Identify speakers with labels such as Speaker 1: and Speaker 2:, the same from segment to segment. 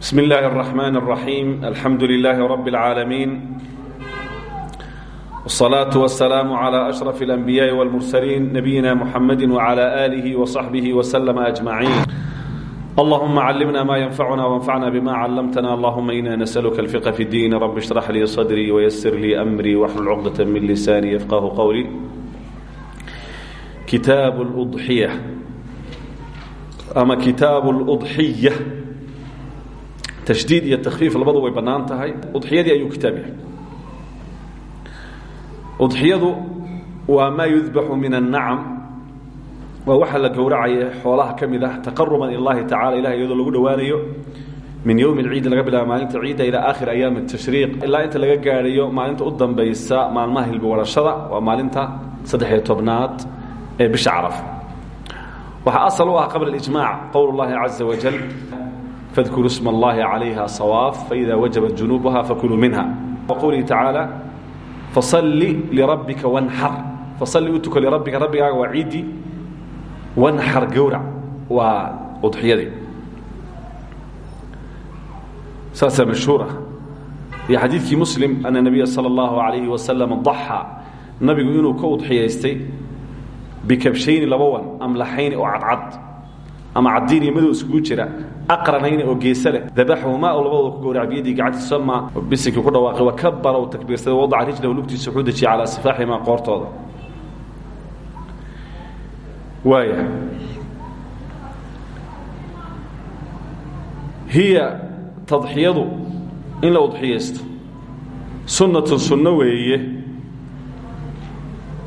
Speaker 1: بسم الله الرحمن الرحيم الحمد لله رب العالمين والصلاة والسلام على أشرف الأنبياء والمرسلين نبينا محمد وعلى آله وصحبه وسلم أجمعين اللهم علمنا ما ينفعنا وانفعنا بما علمتنا اللهم إنا نسألك الفقه في الدين رب اشرح لي صدري ويسر لي أمري واحلل عقدة من لساني يفقه قولي كتاب الأضحية أما كتاب الأضحية tashdiid iyo takfiif labadu way bannaan tahay udxiyadii ayuu kitaab yahay waa maa yudbaxu min annacam waa waxaa la gowracaya xoolaha ka ah taqaruban ilaahi tacala ilahay iyadoo lagu dhowaanayo min yowmi alciidi laga bilaabo maalinta ciidda ilaa aakhir ayaami tashriiq ilaa inta laga gaadhayo maalinta u dambaysa maalmaha hilbiwarashada waa maalinta saddexiyo tobnaad ee bisha caraf waxaa asal u ah qabla alijmaac qowl llahi caza wajal اllahi caزa wajل فاذكروا اسم الله عليها صواف فإذا وجبت جنوبها فكلوا منها وقوله تعالى فصل لربك وانحر فصل أتك لربك ربك وعيدي وانحر قورع وأضحيدي ساسة مشهورة في حديث مسلم أن النبي صلى الله عليه وسلم ضحى النبي إنه كأضحيستي بكبشين لبوان أملحين وعدعد ama cadiin iyo madow iskugu jira aqranayna oo geesa leh oo labadooda ku gowraca biyadii gacantiisa ma bisinkii ku dhawaaqay wa kabara uu takbiirsaday wadaca rijlahu lugtiisa wuxuu dejiyay calaa sifaaxihimaa qoortooda. Waaya. Hiya tadxiyadu in la udxiyaysto. Sunnatun sunno weeye.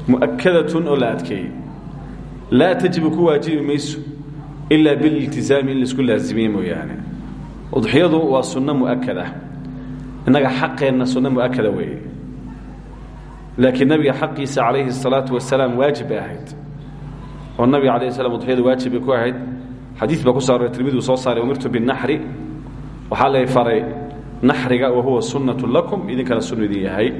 Speaker 1: Mu'akadatun oo la tajibu ku waajibi mayso ilaa bililtizaami in la isku laazimiye mooyaane udxiyadu waa sunno mu'akada innaga xaqeenna sunno mu'akada weeye laakiin nabiga xaqiisa calayhi الsalaatu wasalaam waajib bay ahayd oo nabiga alayh slam waajib ku ahayd xadiid baa ku soo aroray tirmiduu soo saaray umirtu binaxri waxaa lay faray naxriga wa huwa sunnatu lakum idinkana sunnu idin yahay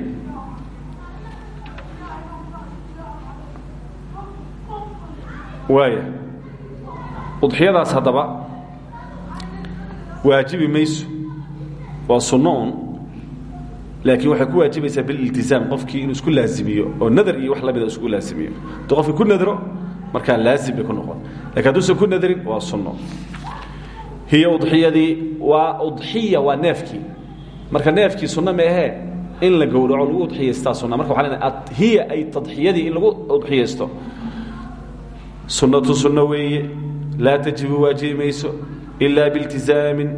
Speaker 1: waaya udxiyadaas haddaba waajibi mayso waa sunno un laakiin waxay ku waajibaysaa bililtizaam qofkii inuu isku laazimiyo oo nadar iyo wax lamida isku laazimiyo. Hadduu qofkii ku nadro markaa laazim bay ku noqon. Lakin hadduusan ku nadrin waa sunno. Hiya udxiyadii waa udxiya waa neefkii. Marka neefkii sunno meehee in la gowraco lagu udxiyaystaa sunna. Marka waxa lena hiya ay tadxiyadii in lagu udxiyaysto. Sunnatu sunno weeye laa tajibu waajibi mayso ilaa biiltizaamin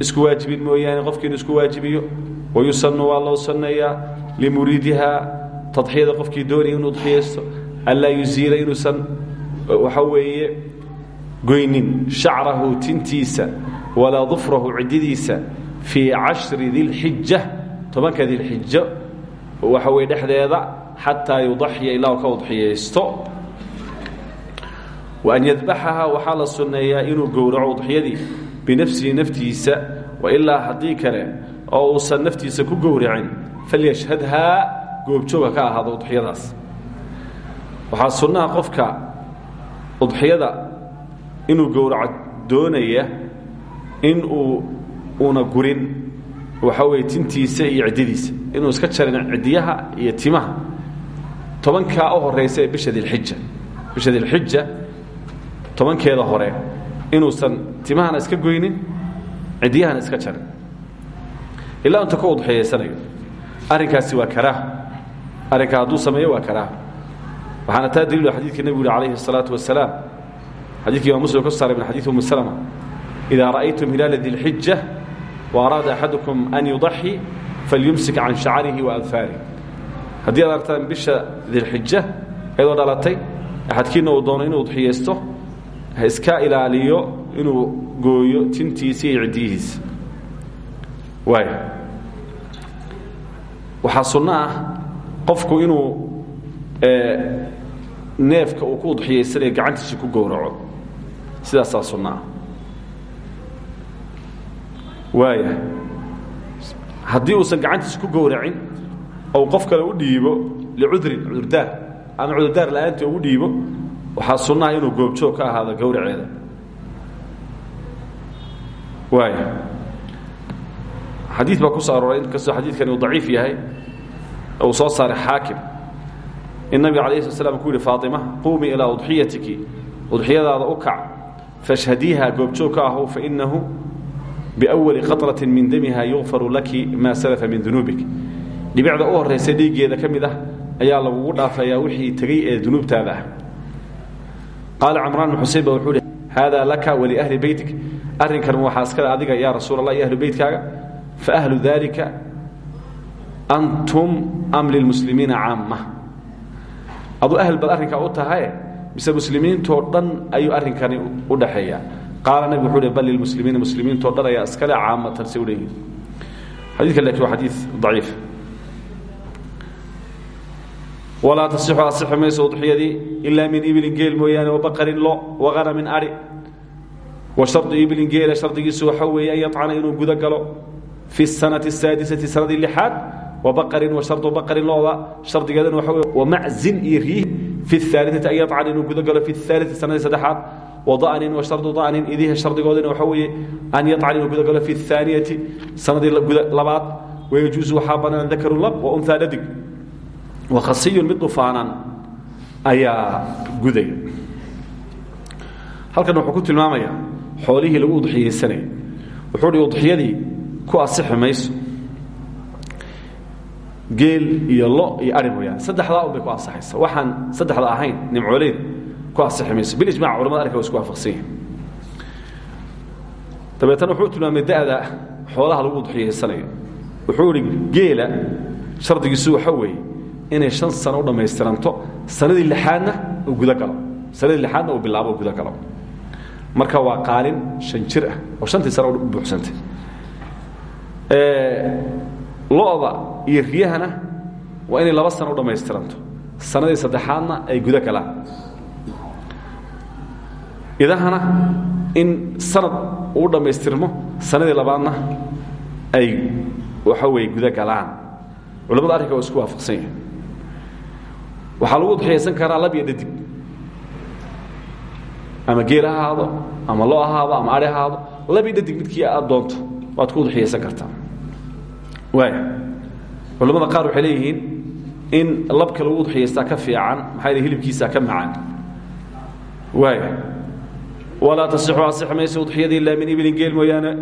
Speaker 1: isku waajibin mooyaane qofkiinu isku waajibiyo wayusanu waa loo sanneeyaa limuriidihaa tadxiyada qofkii doonaya inu udxiyaysto anlaa yusiila inuusan waxa weeye goynin shacrahu tintiisa walaa dufrahu ciddidiisa fii cashri dilxija tobanka dilxijo waxa weye dhexdeeda xataa yudaxiya ilaa ka udxiyaysto وأn yadbaxaha waxaa la sunneeyaa inuu gowraco udxiyadii binafsihi naftiisa wailaa haddii kale oo uusan naftiisa ku gowracin falyashhadhaa goobjooga ka ahaado udxiyadaas waxaa sunnaha qofka udxiyada inuu gowraco doonaya in uu una gurin waxa weye tintiisa iyo ciddadiisa inuu iska jarin ciddiyaha iyo timaha. Tobankaa u horaysa ee bisha dilxija bisha dilxija tobankeeda hore inuusan timahana iska goynin cidyahana iska jarin. Ilaa inta ka udxeeyeysanayo arrinkaasi waa karaaha arrinkaa hadduu sameeyo waa karaaha waxaana taa daliilo ah xadidkii nebigu yuhi alayhi الsalaatu wasalaam xadidka imam muslim ka so saaray min xadii umi slma idaa ra'aytum hilaala dilxija waaraada axadukum an yudaxi falyumsik can shacarihi wa adfaarih haddii aad artaan bisha dilxija iyadoo dhalatay axadkiinna uu doono inuu udxiyeysto ha iska ilaaliyo inuu gooyo tintiisa iyo ciddiyihiisa waay waxaa sunno ah qofku inuu neefka uu ku udxiyaysanayo gacantiisa ku gowraco. Sidaasaa sunno ah. Waaya haddii uusan gacantiisa ku gowracin ou qof kale u dhiibo licudrin cudurdaar ama cudurdaar la'aantii ugu dhiibo waxaa sunnaha inuu goobjoog ka ahaado gowraceeda waaya xadiid baa ku soo arooray inkastoo xadiidkani uu daciif yahay uu soo saaray xaakim. In nabiga slat slam ku yidhi faatima quumii ilaa udxiyatiki udxiyadaada u kac fashhadiiha goobjoog ka ahow fainahu biwali qaطraةi min damiha yugfaru laki maa salafa min dunuubik. Dhibicda u horaysa dhiiggeeda ah ayaa lagugu dhaafayaa wixii tegey ee dunuubtaada ah qaala camraan bn xusein ba wuxuu hi hada laka waliahli beytik arrinkan waxaa iskale adiga yaa rasuul allah iyo ahlu beytkaaga antum am lilmuslimiina caama aduu ahl baad arrinkaa u tahaye mise muslimiintoo dhan ayuu arrinkani u dhaxeeyaa qaala nabig wuxuu hi bal lilmuslimiina muslimiintoo dhan ayaa iskale caamatan say u leeyihiin xadiidka laakiin waa xadiid daciif walaa tasixu asixi mayso udxiyadii ilaa min ibilin geel mooyaane wabaqarin lo waqanamin ari. Wa shardu ibilin geela shardigiisu waxa weeye an yacana inuu guda galo. Fi sanati asaadisati sanadii lixaad wabaqarin wa shardu baqarin looda shardigeedana waxa weye wamaczin iyo riih fi aaliati an yacana inuu guda galo fi aalii sanadii saddexaad. Wadanin wa shardu danin idiha shardigoodana waxa weeye an yacana inuu guda galo fi aaniyati sanadii labaad. Wayajuusu waxaa banaan dakarun lab wa unhaa dhadig wakhasiyun mid dhufaanan ayaa gudaya halkan wuxuu ku tilmaamayaa xoolihii lagu udxiyeysanayay wuxuu hi udxiyadii ku asixi geel iyo lo iyo ari mooyaane saddexdaa un bay ku asaxaysa waxaan saddexda ahayn nimcooleed ku asixi mayso. Bilijmac culamada wa isku waafaqsan yahay wuxuu tilmaamay da'da xoolaha lagu udxiyeysanayo wuxuu ihi geela shardigiisu waxa weeye inay shan sano u dhammaystiranto sanadii lixaadna uu guda galo. Sanadii lixaadna uu bilaabo u guda galo. Marka waa qaalin shan jir ah oo shantii sano u buuxsantay. Lo-da iyo riyahana waa inay laba sano u dhammaystiranto. Sanadii saddexaadna ay guda galaan. Idahana in sanad uu dhammaystirmo sanadii labaadna ay waxa weeye guda galaan. Culamada arrinka waa isku waafaqsan yahay waxaa lagu udxiyaysan karaa lab iyo dhadig. Ama geel ha ahaado ama lo ahaado ama ari ahaado lab iyo dhadig midkii aad doonto waad ku udxiyaysan kartaa. Waaya culamada qaar waxay leeyihiin in labka lagu udxiyaystaa ka fiican maxaa yidhi hilibkiisaa ka macaan. Waaya walaa tasixu asix mayso udxiyadii ilaa min ibilin geel mooyaane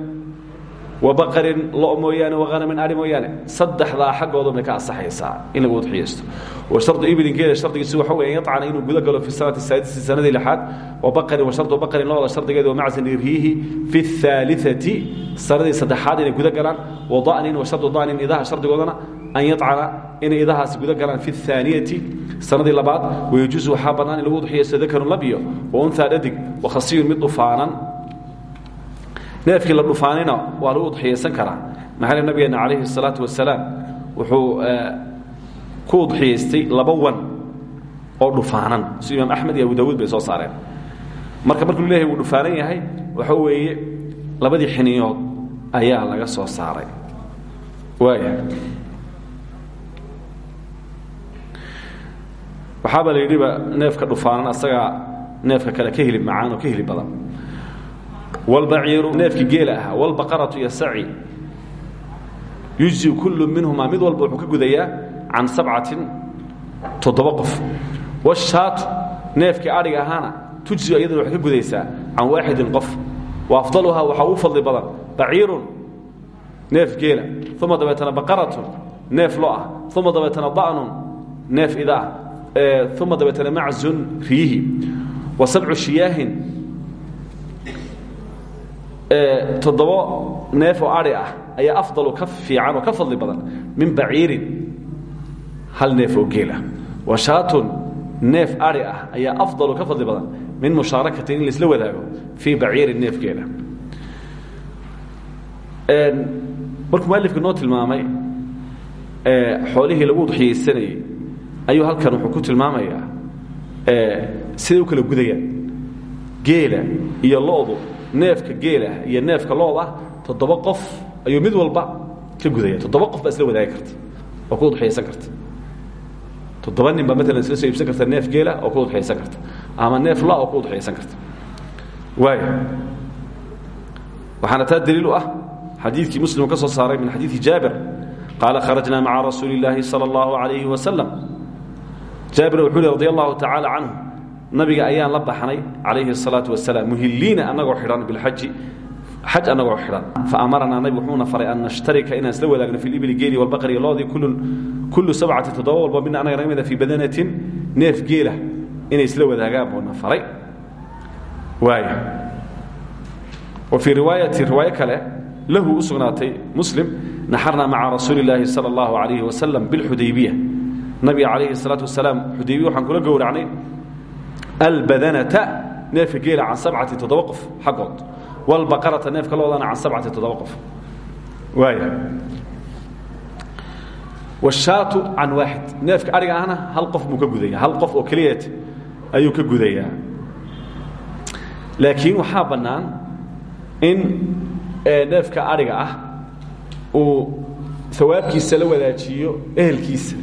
Speaker 1: wabaqarin lo mooyaane waanamin ai mooyaane. Saddexdaa xaggoodan bay ka ansaxaysaa in lagu udxiyaysto washardu iblinkeeda shardigiisu waxa wey yacana inuu guda galo fi sanati saadisi sanadii lixaad. Wabaqarin washardu baqarin looda shardigeeda wamacsin irhiihi fi aaliai sanadii saddexaad inay guda galaan wada'nin washardu da'nin idaha shardigoodana an yacana inay idahaasi guda galaan fi aaniyati sanadii labaad. Wayajuusu waxaa bannaan in lagu udxiyaysto dakarun labyo waunhaa dhadig wakhasiyun mid dhufaanan neefkii la dhufaanina waa lagu udxiyaysan karaa. Maxaa nabigeena calayhi الsalaatu wasalaam wuxuu ku udxiyaystay laba wan oo dhufaanan. Si imaam axmed iyo abu dawuud bay soo saareen. Marka markuu leeyahay wuu dhufaanan yahay waxa weeye labadii xiniyood ayaa laga soo saaray. Waaya waxaaba la neefka dhufaanan asagaa neefka kale ka hilib macaan oo ka hilib badan wlbaciiru neefkii geela ahaa wlbaqaratu iyo saci yujzi kullu minhumaa mid walba wuxuu ka gudayaa can sabcatin toddoba qof. Washaatu neefkii tujzi iyaduna waxay ka gudaysaa can waaxidin wa afdaluhaa waxaa ugu fadli badan baciirun neef geela uma dabeetana baqaratun neef lo ah uma dabeetana neef ida ah uma dabeetana maczun wa sabcu shiyaahin toddobo neef oo ari ah ayaa afdalu ka fiican oo ka fadli badan min baciirin hal neef oo geelah wa shaatun neef ari ah ayaa afdalu ka fadli badan min mushaarakatin in laisla wadaago fii baciirin neef geela markuu mualifka noo tilmaamay xoolihii lagu udxiyaysanayey ayuu halkan wuxuu ku tilmaamayaa siday u kala gudayaan geela iyo lo'du neefka geelah iyo neefka loodah toddoba qof ayuu mid walba ka gudaya toddoba qof baa isla wadaagi karta oo ku udxiyaysan karta toddoba nin baa maalan isla soo iibsan karta neef geela oo ku udxiyaysan karta ama neef lo oo ku udxiyaysan karta waaya waxaana taa daliil u ah xadiidkii muslim ka soo saaray min xadiidi jaabir qaala kharajnaa maca rasuuli اllaahi salى اllahu alayhi wasalam jaabir wuxuu hi radi allahu tacaala canhu nabiga ayaan la baxnay calayhi الsalaaةu wasalaam muhiliina annagoo xidhan bilxaji xaj annagoo xidhan faamaranaa nabig wuxuuna faray an nashtarika inaan isla wadaagno fi libli geeli walbaqri loodii kullu sabcati toddoba walba mina annaga naga mida fii badanatin neef geela inay isla wadaagaan buuna faray waaya wa fii riwaayati riwaayo kale lahu u sugnaatay muslim naxarnaa maca rasuuli اllaahi salى اllahu alayhi wasalam bilxudaybiya nabiga calayhi الsalaatu wasalaam xudaybiya waxaan kula gowracnay albadanata neefka geela can sabcati toddoba qof xaggood walbaqarata neefka loodana can sabcati toddoba qof waaya washaatu can waaxid neefka adhiga ahna hal qof buu ka gudaya hal qof oo keliyeet ayuu ka gudayaa laakiin waxaa bannaan in neefka adhiga ah uu hawaabkiisa la wadaajiyo ehelkiisa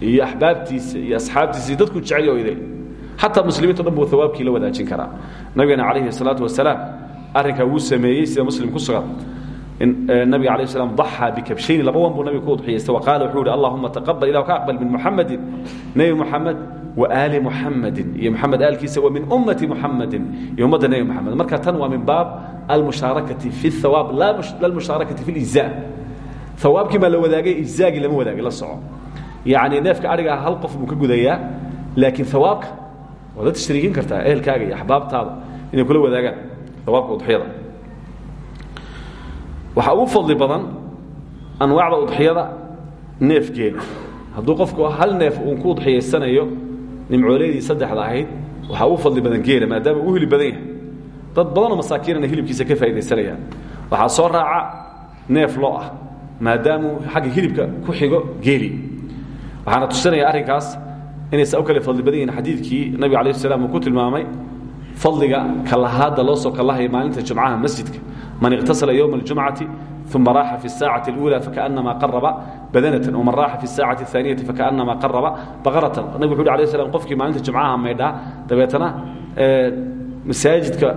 Speaker 1: iyo axbaabtiisa iyo asxaabtiisa iyo dadku jecel o idil xataa muslimiinto dhan buu awaabkii la wadaajin karaa. Nabigeena calayhi salaau wasalaam arrinkaa wuu sameeyey sida muslim ku sugan. Eh, nabiga ala slam daxaa bikabshayni laba wan nabiga ku udxiyaystay waqaala wuxuu ihi allahuma taqabal ilah aqbal min muxamadin nebi muxamed waali muxamadin iyo muxamed aalkiisa wa min ummati muxamadin iyo ummadda nebi muxamed marka tan waa min baab almushaarakati fi hawaab la almushaarakati fi lijza awaabkii baa la wadaagay ijzaagii lama wadaagay la soco. Yacni neefka ariga hal qof buu ka gudayaa laakiin awaabka waad la tashriikin kartaa ehelkaaga iyo axbaabtaada inay kula wadaagaan hawaabka udxiyada. Waxaa ugu fadli badan anwaacda udxiyada neef geela hadduu qofku hal neef uun ku udxiyaysanayo nimcooleydii saddexda ahayd waxaa ugu fadli badan geela maadaama uu hilib badan yahay. Dad badanoo masaakiinana hilibkiisa ka faa'idaysanayaan waxaa soo raaca neef loo ah maadaamuu xagga hilibka ku xigo geeli. Waxaana tusinaya arrinkaas inaysa u kale fadli badan yihin xadiidkii nabiga alayh slam uu ku tilmaamay fadliga kalahaadda loo soo kalahaya maalinta jumcaha masjidka man iqtasala ywma اljumcati uma raaxa fi الsaacaةi اlأulى fakaأnama qaraba badanatan wman raaxa fi الsaacaةi الثaaniyati fakaأnama qaraba baqaratan nabig wuxu uhi alay slam qofkii maalinta jumcaha maydhaa dabeetana masaajidka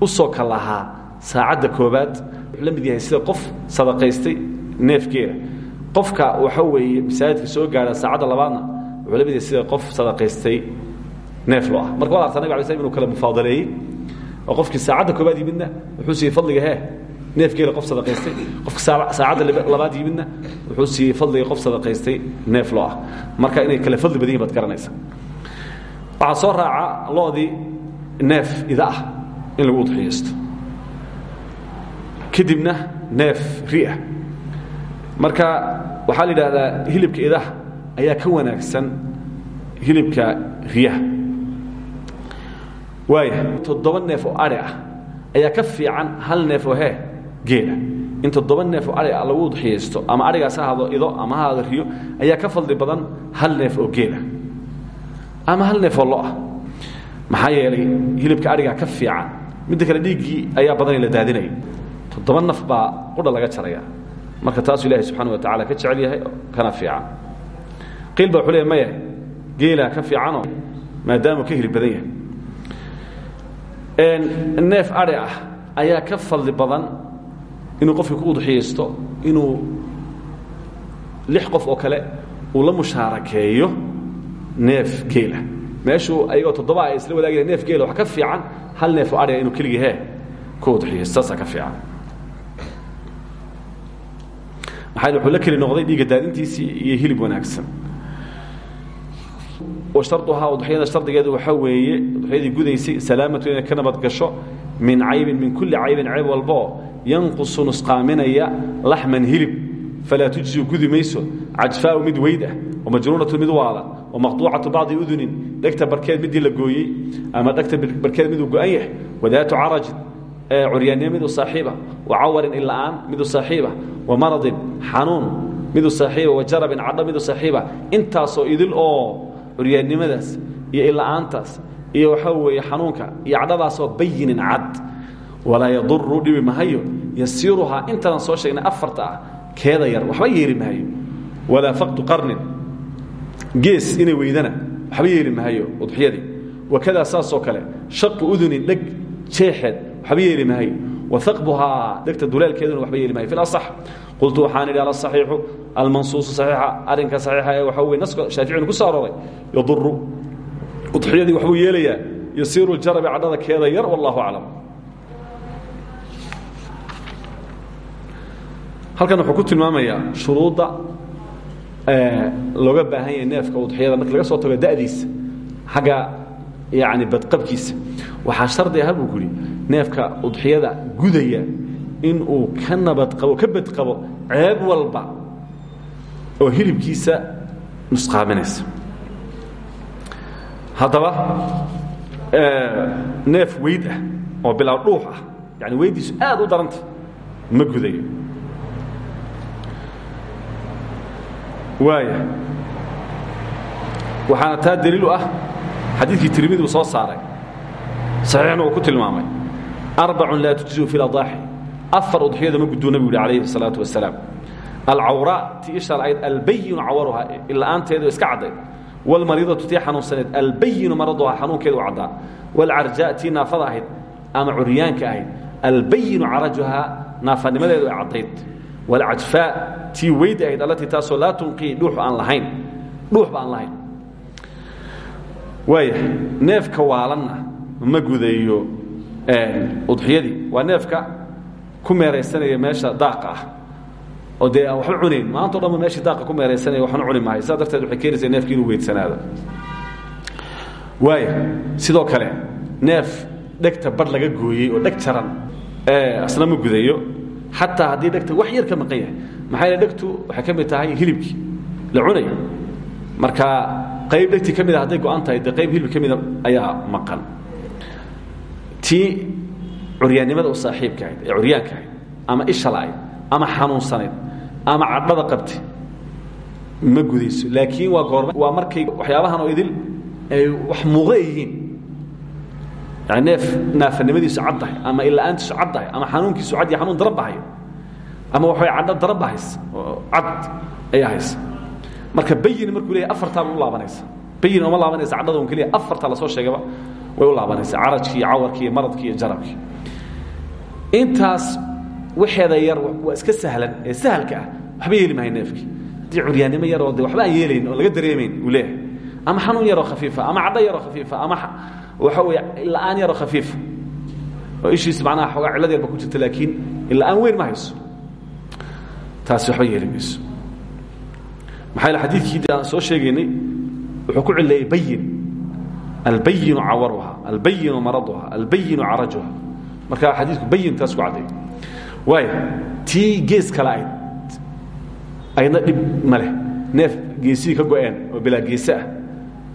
Speaker 1: u soo kalahaa saacadda koobaad wuxuu la mid yahay sida qof sadaqaystay neefgeela qofka waxa weeye masaajidka soo gaara saacadda labaadna yahay sida qof sadaqaystay neef lo ah. Marka waad arta nabig alay slam inuu kale mufaadaleeyey oo qofkii saacadda koobaad yimidna wuxuu siiyey fadliga hee neefgeela qof sadaqaystay. Qofka saacadda labaad yimidna wuxuu siiyey fadliga qof sadaqaystay neef lo ah. Marka inay kale fadli badan yihiin baad garanaysa. Waxaa soo raaca loodii neef ida ah in lagu udxiyaysto kadibna neef riah marka waxaa la yidhaahdaa hilibka idaha ayaa ka wanaagsan hilibka riyaha. Waaya toddoba neef oo ari ah ayaa ka fiican hal neef oo hee geela. In toddoba neef oo ari ah lagu udxiyaysto ama arigaas ha ido ama ha riyo ayaa ka fadli badan hal neef oo geela. Ama hal neef oo lo ah. Yeelay hilibka arigaa ka fiican. Midda kale dhiiggii ayaa badanay la daadinaya toddoba naf baa qudha laga jaraya marka taasuu ilahay subxaana wa tacala ka jecel yahay kana fiican qiil ba leey maya geelaa ka fiicanoo maadaamuu ka hilib badan yahay. Neef ari ah ayaa ka fadli badan inuu qofkii ku udxiyaysto inuu lix qof oo kale uu la mushaarakeeyo neef geela. Meeshuu ayagoo toddoba ay isla wadaagaya neef geela wax ka fiican hal neefoo ariga inuu keligii hee ku udxiyaysto saasaa ka fiican. Maxaa wuxuu la keli noqday dhiigga daadintiisii iyo hilib wanaagsan washarduhaa udxiyada shardigeedu waxaa weeye udxiyadii gudaysay salaamatu inay ka nabad gasho min caybin min kulli caybin cayb walbaoo yanqusu nusqaaminaya laxman hilib. Falaa tujziu gudi mayso. Mid weyd ah wamajruuratu mid waalan wamaqtuucatu bacdi udunin. Dhegta barkeed midii la gooyey ama dhegta barkeed miduu go-an yahay wadaatu carajin curyaannimo midu saaxiiba wacawarin ila'aan midu saaxiiba wamaradin xanuun midu saaxiiba wajarabin cadho midu saaxiiba intaasoo idil oo curyaannimadaas iyo ila'aantaas iyo waxaa weeye xanuunka iyo cadhadaasoo bayinin cad. Walaa yaduru dhibi mahayo yasiiruhaa intadan soo sheegnay afarta ah keeda yar waxba yeeli mahayo walaa faqdu qarnin gees inay weydana waxba yeeli mahayo udxiyadii. Wakadaa saasoo kale shaqu udunin dheg jeexeed waxba yeeli mahayo waaqbuhaa dhegta duleelkeeduna waxba yeeli maayo fi asax qultu waxaan idhi alaصaxiixu almansuusu saxiixa arrinka saxiixa ee waxaa wey naska shaaficinu ku soo arooray yaduru udxiyadii waxbuu yeelayaa yasiiru ljarabi cadhada keeda yar wallahu aclam halkan wuxuu ku tilmaamayaa shuruudda looga baahan yahay neefka udxiyada marki laga soo tago da'diisa xagga yani badqabkiisa waxaa shardi ah buu kuhi neefka udxiyada gudaya in uu ka nabadqabo ka badqabo ceeb walba oo hilibkiisa nusqaaminaysa. Haddaba neef weyd ah oo bilaa dhuux ah yani weyddiisu aad u daranta ma gudayo. Waaya waxaana taa daliilu ah xadiidkii tirmidi soo saaray saxiixna uu ku tilmaamay. Arbacun laa tujziu fi ladaaxi afar udxiyada ma guduu nabigu yidhi calayhi salaatu wasalaam alcawraa ti ishaal ayd albayinu cawaruhaa ila'aanteedu iska caddayd walmariidatu tii xanuunsaneed albayinu maraduhaa xanuunkeeda u caddaa walcarjaa tii naafada ahayd ama curyaanka ahayd albayinu carajuhaa naafanimadeedu ay caddayd. Walcajfaa tii weyda ahayd allatii taasoo laa tunqii dhuux aan lahayn. Dhuuxba aan lahayn. Waaya neefka waalanna ma gudayo udxiyadii. Waa neefka ku meeraysanaya meesha daaqa ah. Oo dee aan waxba cunayn. Maanto dhanba meeshii daaqa ku meeraysanaya waxna cuni maayo. Sidaa darteed waxay keenaysaa neefki inuu weydsanaado waaya sidoo kale neef dhegta badh laga gooyey oo dheg jaran asna ma gudayo. Xataa haddii dhegta wax yar ka maqan yahay. Maxaa yeele dhegtu waxay ka mid tahay hilibkii la cunaya. Marka qayb dhegtii ka mid a hadday go-an tahay dee qayb hilib ka mida ayaa maqan tii curyaannimada u saaxiibka ahayd ee curyaanka ahayd ama isha la'ayd ama xanuunsanayd ama cadhada qabtay ma gudayso. Laakiin waa goorma waa markay waxyaabahan oo idil ay wax muuqa ay yihiin. Yani neef naafanimadiisu cad tahay ama ila'aantiisu cad tahay ama xanuunkiisu cad iyo xanuun daran bahaya ama waxay cadho daran ba haysa oo cad ayaa haysa marka bayin markuu leeyahy afartaaba u laabanaysa. Bayin uma laabanaysa cadhada un keliya afarta la soo sheegaba way u laabanaysaa carajkii iyo cawarkii iyo maradkii iyo jarabkii. Intaas waxeeda yar waa iska sahlan ee sahalka ah waxba yeeli mahay neefkii haddii curyaannimo yaroo de waxba aan yeelayn oo laga dareemayn uu leeyahay. Ama xanuun yaroo khafiifa ama cadho yaroo khafiifa ama waxa weeye ila'aan yaroo khafiifa oo ishiis macnaha xoogaa cillad yarba ku jirta laakiin ila'aan weyn ma hayso. Taasi waxba yeeli mayso. Maxaa yaele xadiidkii de aan soo sheegaynay wuxuu ku cileeyey bayin albayinu cawaruha albayinu maraduha albayinu carajuha marka xadiidku bayin taas ku cadday waaya tii gees kale ayd aydna dhib ma neef geesihii ka go-een oo bilaa geese ah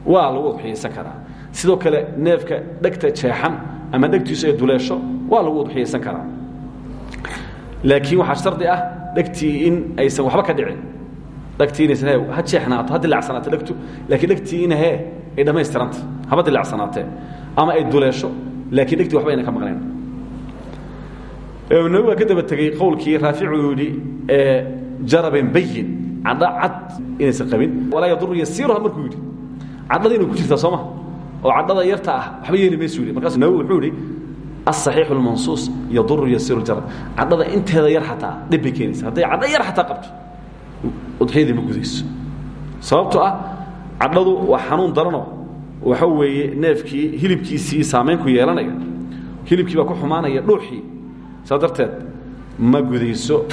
Speaker 1: waa lagu udxiyaysan karaa sidoo kale neefka dhegta jeexan ama dhegtiisu ay duleesho waa lagu udxiyaysan karaa laakiin waxaa shardi ah dhegtii in aysan waxba ka dhicin dhegtii inaysan he ha jeexnaato ha dilacsanaato dhegtu laakiin dhegtii ina hee ay dhammaystiranta haba dilacsanaatee ama ay duleesho laakiin dhegtii waxba ayna ka maqnayn nabi waa ka daba tegey qowlkii raaficu yidhi jaraben bayin cadho cad inaysan qabin walaa yaduru yasiiruha markuu yidhi cadhada inay ku jirtaa soo ma oo cadhada yarta ah waxba yeeli maysu yidhi markaasu nabi wuxuu yidhi aلصaxiixu اlmansuus yaduru yasiiru jarab cadhada inteeda yar xataa dhib bay keenaysa hadday cadho yar xataa qabto udxiyadii ma gudayso sababtoo ah cadhadu waa xanuun daranoo waxa weeye neefkii hilibkiisii saamayn ku yeelanaya hilibkii baa ku xumaanaya dhuuxii saa darteed ma gudayso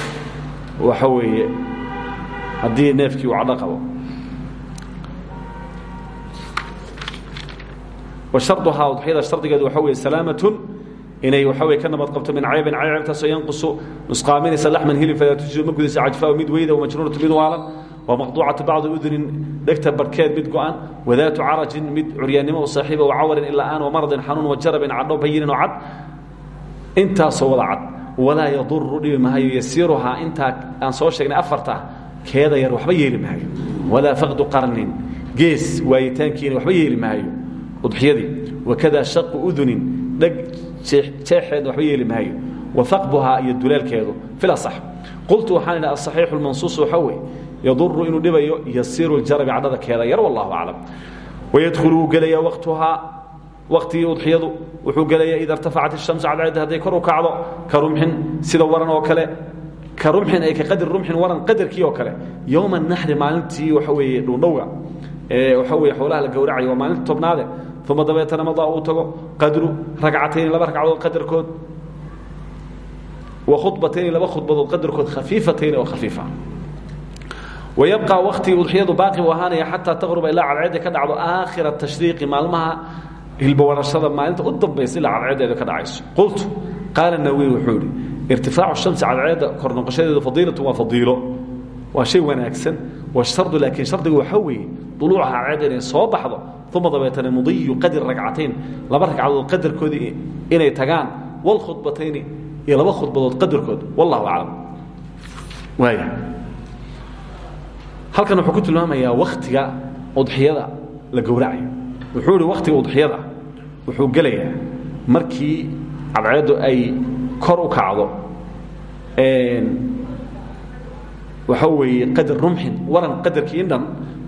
Speaker 1: waxa weeye haddii neefkii uu cadho qabo. Washarduhaa udxiyada shardigeedu waxa weeye salaamatun inay waxa weye ka nabad qabto min caybin caybtaasoo yanqusu nusqaaminaysa laxman hilib falaa tujizu ma gudayso cajfaa mid weyda wamajnuunatu mid waalan wamaqduucatu bacdi udunin dhegta barhkeed mid go-an wadaatu carajin mid curyaannimo u saaxiiba wacawarin ilaa aan wamaradin xanuun wajarabin cadho bayinin oo cad. Intaasoo wada cad. Walaa yaduru dhibi mahayo yasiiruhaa intaa aan soo sheegnay afarta keeda yar waxba yeeli maayo walaa faqdu qarnin. Gees waayitaankiina waxba yeeli maayo udxiyadii. Wakada shaqu udunin dheg jeexeedna waba yeeli maayo. Waaqbuhaa iyo duleelkeedu ilasax qultu waxaan idha asaxiixu lmansuus waxa wey yaduru inuu dhibayo yasiiru ljarabi cadhada keeda. Yar wallahu aclam. Wayadkhulu wuu gelayaa waqtuhaa. Waqtigii udxiyadu wuxuu gelaya ida irtafacat الshams cadceedda hadday kor u kacdo ka sida waran oo kale. Ka ay ka qadr rumxin waran qadarkii oo kale. Yowma naxri maalintii waxa weeye dhuundhowga. Waxa weye xoolaha la gowracayo waa tobnaade uma dabeetana madaa uu tago qadru ragcatayni laba ragcadood qadarkood wa khubatayni laba khudbadood qadarkood khafiifatayni oo khafiifa. Wayabqى waktigii udxiyadu baaqi u ahaanaya xataa taqruba ilaa cadceedda ka dhacdo aakhira tashriiqi maalmaha hilbawarashada maalinta u dambaysa ilaa cadceedeeda ka dhacayso. Qultu qaala nawawi wuxuu idhi irtifaacu shamsi cadceedda kor noqoshadeedu fadiilatu waa fadiilo waa shay wanaagsan washardu laakiin shardigu waxaa weeye duluucaha cadceedda inay soo baxdo uma dabeetana mudiyu qadri ragcatayn laba ragcadood qadarkoodii inay tagaan walkhudbatayni iyo laba khudbadood qadarkood wallahu aclam. Waaya halkan wuxuu ku tilmaamayaa wakhtiga udxiyada la gowracayo. Wuxuu ihi wakhtiga udxiyada wuxuu gelayaa markii cadceeddu ay kor u kacdo waxaa weeye qadar rumxin waran qadarkii indhan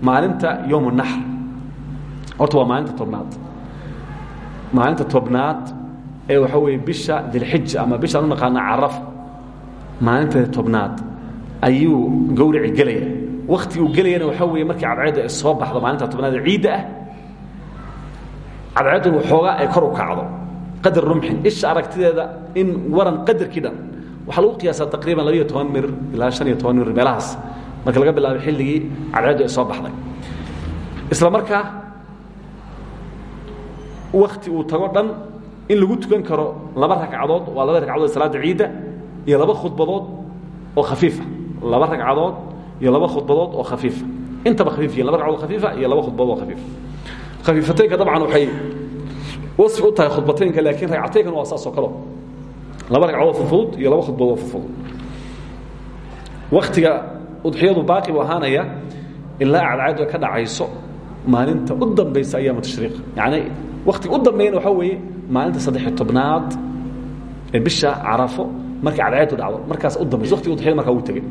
Speaker 1: maalinta yowm naxr. Horta waa maalinta tobnaad. Maalinta tobnaad ee waxaa weeye bisha dilxija ama bishaan u naqaana caraf maalinta tobnaad ayuu gowraci gelaya waktiguu gelayana waxaa weeye markii cadceedda ay soo baxdo maalinta tobnaad ee ciidda ah cadceeddu waxoogaa ay kor u kacdo. Qadar rumxin isha aragtideeda in waran qadarkii dhan waxaa lagu qiyaasaa taqriiban labaiyo toban mir ilaa han iyo toban mir meelahaas. Marka laga bilaabo xilligii cadceeddu ay soo baxday. Isla markaa wakti uu tago dhan in lagu tukan karo laba ragcadood waa laba ragcadood salaada ciidda iyo laba khudbadood oo khafiifa. Laba ragcadood iyo laba khudbadood oo khafiifa. Intaba khafiif yihiin laba ragcadood khafiifa iyo laba khudbadood oo khafiifa khafiifataynka dabcan waxay wasfi u tahay khudbataynka laakiin ragcataynkan waa saas oo kalo laba ragcadood fudfudud iyo laba khudbadood fudfudud waktiga udxiyadu baaqi buu ahaanaya ilaa cadceedu ay ka dhacayso maalinta u dambaysa ayaama tashriiq yacni waktiga u dambeeyana waxaa weeye maalinta saddex-iyo tobnaad ee bisha carafo markay cadceedu dhacdo markaas u dambaysa waktiga udxiyada markaa uu tegey.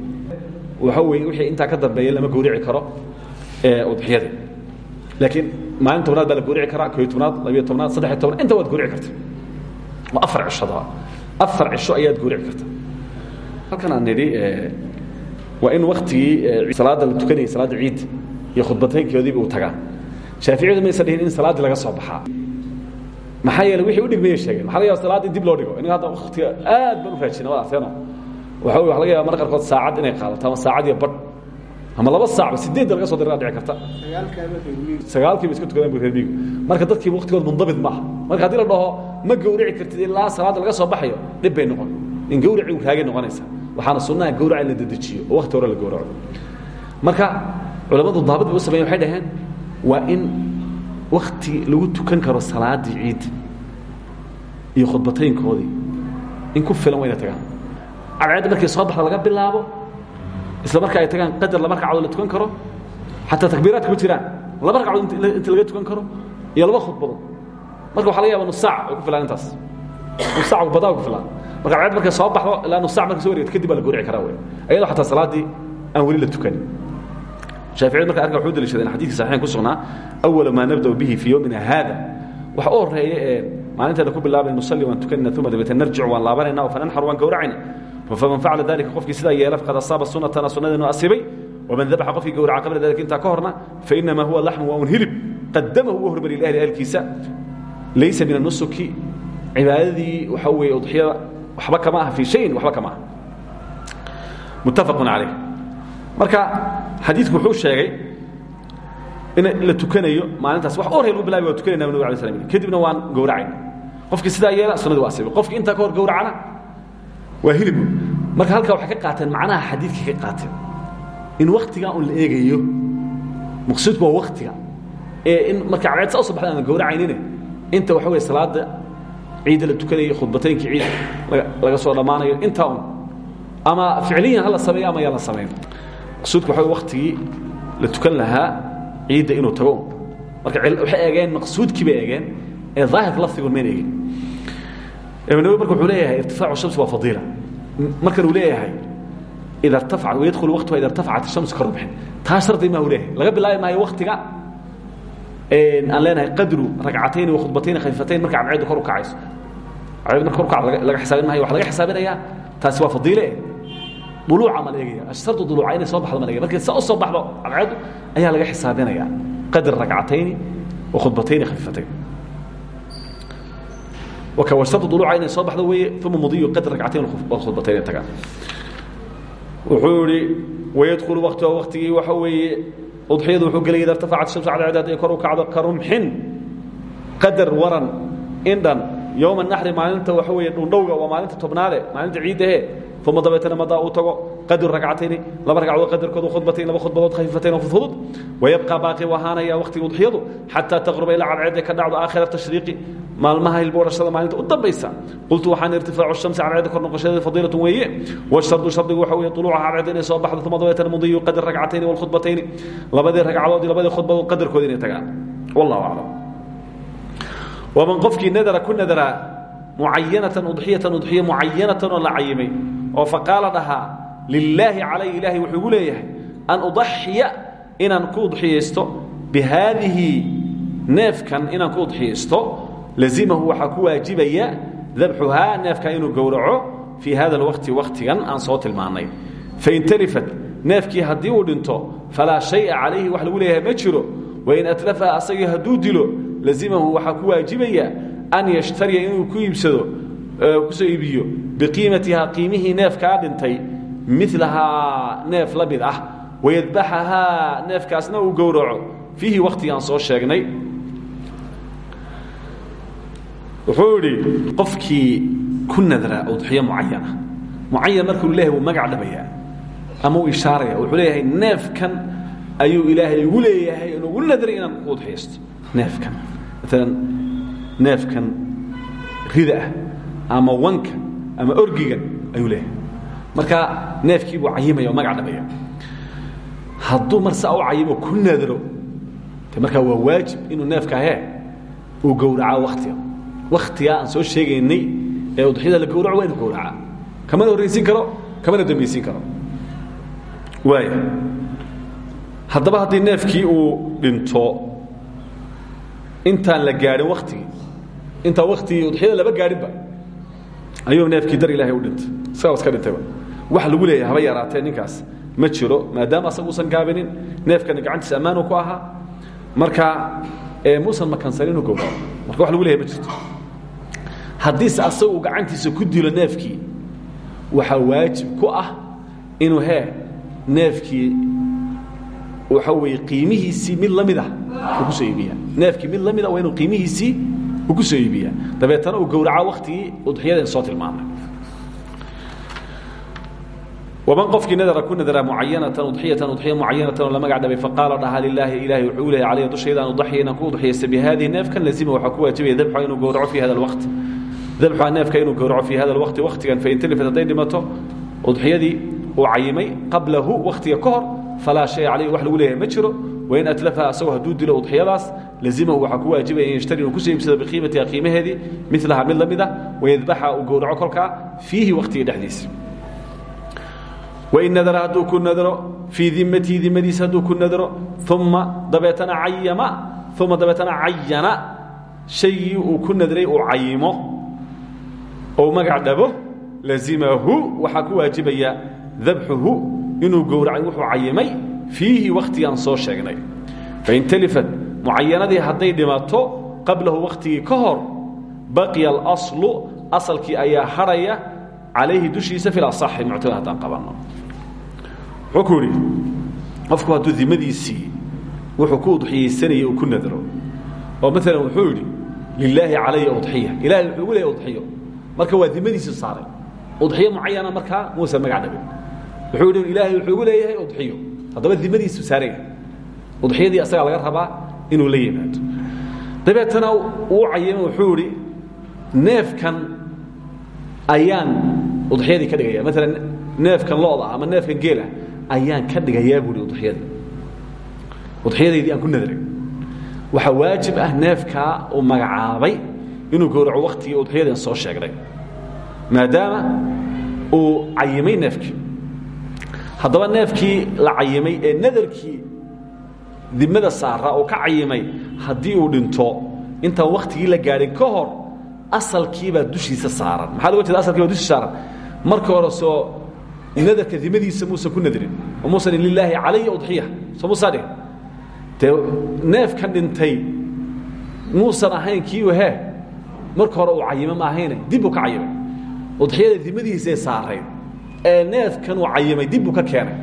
Speaker 1: Waxaa weeye wixii intaa ka dambeeya lama gowrici karo ee udxiyadii laakiin maalin tobnaad baa la gowrici karaa kooiyo tobnaad labiyo tobnaad saddexiyo tobnaad inta waad gowrici karta waa afar cishodaba afar cisho ayaad gowrici karta. Halkan aan nidhi waa in waktigii salaada la tukanayay salaada ciid iyo khudbataynkoodiiba uu tagaa. Shaaficiyadu maysan dhihin in salaaddii laga soo baxaa. Maxaa yeele wixii u dhigmayay sheegeen waxa laga yaba salaadda in dib loo dhigo? Inaga hadda waktiga aad baan u raajina wad arteeno waxa wey waxa laga yaba marka qaarkood saacad inay qaadato ama saacad iyo badh ama laba saacba sideedda laga soo diraa dhici karta. Sagaalkiiba iska tukadaan bu reer miigu. Marka dadkiiba waktigood mundabit maaha marka haddii la dhaho ma gawrici kartid ilaa salaadda laga soo baxayo dhib bay noqon. In gawrici uu raagay noqonaysa. Waxaana sunnaha gawraca in la dedejiyo oo wakti hore la gawraco marka culammadu daabit bay u sameyen waxay dhaheen waa in wakti lagu tukan karo salaaddii ciid iyo khudbataynkoodii. In ku filan waa inay tagaan. Cadceedda markay soo baxda laga bilaabo isla marka ay tagaan qadar laba ragcadood la tukan karo xataa takbiiraadka ma jiraan. Laba ragcadood inta laga tukan karo iyo laba khudbadood marka waxa laga yaba nus saac ay ku filaan intaas. Nus saac badaa ku filaan. Marka cadceed markay soo baxdo ilaa nus saac markay soo wareegto kadib baa la gowrici karaa wey ayadoo xataa salaaddii aan weli la tukanin. Shaaficiyadu marka arrinka wuxuu daliishadeen xadiidkii saxiixayn ku sugnaa awala maa nabda'u bihi fii yowmina haada waxa u horreeya ee maalinteeda ku bilaabay nusalli waan tukanina uma dabeetna narjicu waan laabanayna oo fananxar waan gowracayna faman facala dalika qofkii sidaa yeela faqad asaaba sunatana sunnadeenu asibay waman dabaxa qofkii gowraca qabla dalika intaa ka horna fainamaa huwa laxmu waa un hilib qadamahu uga hormariy liahli ahlkiisa laysa min anusuki cibaadadii waxaa weeye udxiyada waxba kama aha fii shayin waxba kama aha muttafaqun calayh marka xadiidku wuxuu sheegay in la tukanayo maalintaas wax u horey lagu bilaabay waa tukanayna nabig alay slam kadibna waan gowracayna qofkii sidaa yeela sunnadii waa asibay qofkii intaa ka hor gowracana waa hilib. Marka halkaa waxay ka qaateen macnaha xadiidkay ka qaateen. In waktigaa un la eegayo maqsuudku waa waktiga ee in marka cadceed saa u so baxda aan gowracaynine inta waxa wey salaada ciidda la tukanayo khudbataynkii ciid laga soo dhammaanayo intaa un. Ama ficliyan ha la sameeyo ama yaa la samayn maqsuudku waxa wey waktigii la tukan lahaa ciidda inuu tago. Marka waxay eegeen maqsuudkii bay eegeen ee daahirka lafdigun mayn eegin ibn nawi marka wuxuu leeyahay irtifaacu shams waa fadiila markan uu leeyahay ida irtafacat wayadkhulu waqtuha ida irtafacat shamsu ka rubxin taa shardi maa uu leeyahay. Laga bilaabi maayo waktiga aan leenahay qadru ragcatayni wakhudbatayni khafiifatayn marka cadceeddu kor u kacayso. Cadceeddu marka kor u kacdo laga xisaabin maayo waxa laga xisaabinayaa taasi waa fadiile duluuca ma la eegaya. Ashtartu duluuca inay soo baxdo ma la egaya markay sa u soo baxdo cadceeddu ayaa laga xisaabinayaa qadr ragcatayni wakhudbatayni khafiifatayn duluuca inay soo baxdo weeye uma mudiyu qadr ragcatayn wakhudbatayn tagaan wuxuu ihi wayadkhulu waktuha waktigii waxa weeye udxiyadu wuxuu gelaya ida irtafacat shamsu cadceed hadday kor u kacdo ka rumxin qadar waran indhan yowma naxri maalinta waxa weeye dhundhowga waa maalinta tobnaade maalinta ciiddahe uma dabeetana madaa uu tago qadru ragcatayni laba ragcadood qadarkooda khudbatayn laba khudbadood khafiifatayn oo fudfudud wayabqa baaqi wahaanaya waktiga udxiyadu xataa taqruba ilaa cadceedda ka dhacdo aakhira tashriiqi. Maalmaha hilboorashada maalinta u dambaysa qultu waxaan irtifaacu shamsi cadceedda kor noqoshadeeda fadiilatun weeye washardu shardigu waxa weeye طuluuca cadceedda inay soo baxdo uma dabeetana mudiyu qadr ragcatayni walkhudbatayni labadii ragcadood iyo labadii khudbadood qadarkooda inay tagaan. Wallahu aclam waman qofkii nadara ku nadara mucayanatan udxiyatan udxiya mucayanatan oo la cayimay oo lilaahi calay ilaahay wuxuu igu leeyahay an udaxiya inaan ku udxiyaysto bihaadihi neefkan inaan ku udxiyaysto lazimahu waxaa ku waajibaya dabxuhaa neefka inuu gowraco fii hada alwaqti wakhtigan aan soo tilmaannay fain talifat neefkii haddii uu dhinto shaya calayhi wax lagu leeyahay ma jiro. Wain atlafaha asagii lazimahu waxaa ku waajibaya an yashtariya inuu ku iibsado ku soo iibiyo biqiimatihaa qiimihii neefkaa dhintay milahaa neef la mid ah wayadbaxahaa neefkaasna uu gowraco. Fiihi wakhtigaan soo sheegnay. Wuxuu idhi qofkii ku nadra udxiyo mucayana mucayan markuu leeyahay wuu magac dhabayaa ama uu ishaaraya wuxuu leeyahay neefkan ayuu ilaahay igu leeyahay inugu nadray inaan ku udxiyaysto. Neefkan maalan neefkan rida ah ama wanka ama orgigan ayuu leeyahay marka neefkii buu cayimaya oo magac dhabaya. Hadduu mar saa u cayimo ku nadro de markaa waa waajib inuu neefka he uu gowracaa waktiga waktigaa aan soo sheegaynay ee udxiyada la gowraco waa inu gowracaa. Kamana horraysiin karo kamana dambaysiin karo. Waaya haddaba haddii neefkii uu dhinto intaan la gaadhin waktigii intaan waktigii udxiyada laba gaadhinba ayuu neefkii dar ilaahay u dhintay. Isagaa iska dhintayba wax lagu leeyahay haba yaraatee ninkaas. Ma jiro maadaama asaga uusan gaabinin neefkana gacantiisa ammaanu ku ahaa. Marka muusan makansanin inuu gowraco marka wax lagu leeyahay ma jirto. Haddiise asaga uu gacantiisa ku dilo neefkii waxaa waajib ku ah inuu hee neefkii waxa weeye qiimihiisii mid la mid ah uu ku soo iibiyaa. Neefkii mid la mid ah waa inuu qiimihiisii uu ku soo iibiyaa. Dabeetana uu gowraco waktigii udxiyadeen soo tilmaamay waman qofkii nadara ku nadara mucayanatan udxiyatan udxiya mucayanatan oo la magac dhabay faqaala dhahaa lilaahi ilaahay wuxuu u leeyahay calayya dushayda an udaxiya inaan ku udxiyaysta bihadihi neefkan lazima waxaa ku waajibaya dabxa inuu gowraco fii hada alwaqti dabxa neefka inuu gowraco fii hada alwaqti waktigan fain talifat hadday dhimato udxiyadii uu cayimay qablahu waktiga ka hor falaa shaya calayhi wax lagu leeyahay ma jiro wain atlafaha asagoo hadduu dilo udxiyadaas lazimahu waxaa ku waajibaya in yashtari inuu ku soo iibsado biqiimatiha qiimaheedii milaha mid la mid ah wayadbaxa uu gowraco kolkaa fiihi waktiga dhexdiisa wain nadara hadduu ku nadro fii dimatii dimadiisa hadduu ku nadro uma dabeetana cayama uma dabeetana cayana shaygii uu ku nadray uu cayimo ou magac dhabo lazimahu waxaa ku waajibaya dabxuhu inuu gowracay wuxuu cayimay fiihi wakhtigaan soo sheegnay fain talifat mucayanadii hadday dhimato qablahu wakhtigii ka hor baqiya alaslu asalkii ayaa hadhaya calayhi dushiisa fi lasaxi muctada haddaan qabanno wuxuu ku yidhi qofku hadduu dimadiisii wuxuu ku udxiyaysanayay ku nadro. Oo maalan wuxuu yidhi lilaahi calaya udxiya. Ilahay wuxuu ugu udxiyo. Marka waa dimadiisii saaray. Udxiyo mucayana markaa muuse magac dhabin wuxuu yidhi ilaahay wuxuu leeyahay udxiyo. Haddaba dimadiisu saaraya udxiyadii asagaa laga rabaa inuu la dabeetana uu cayimo wuxuu idhi neefkan ayaan udxiyadii ka dhigaya. Maalan neefkan looda ama neefkan geela ayaan ka dhigayaa buuhi udxiyadii udxiyadaydii aan ku nadray. Waxaa waajib ah neefkaa uu magacaabay inuu gowraco waktigii udxiyadeen soo sheegnay. Maadaama uu cayimay neefkii. Haddaba neefkii la cayimay ee nadarkii dimada saara uu ka cayimay haddii uu dhinto intaan wakhtigii la gaadhin ka hor asalkiibaa dushiisa saaran. Maxaa loga jeeda asalkiibaa dushiisa saaran? Marka hore soo nadarka dimadiisa muusan ku nadrin oo muusan lilaahi calaya udxiya soo muusaa dhihin dee neefkan dhintay muusan ahayn kii u hee? Marka hore uu cayimo ma ahayne dib buu ka cayimay udxiyada dimadiisay saarayd ee neefkan uu cayimay dib buu ka keenay.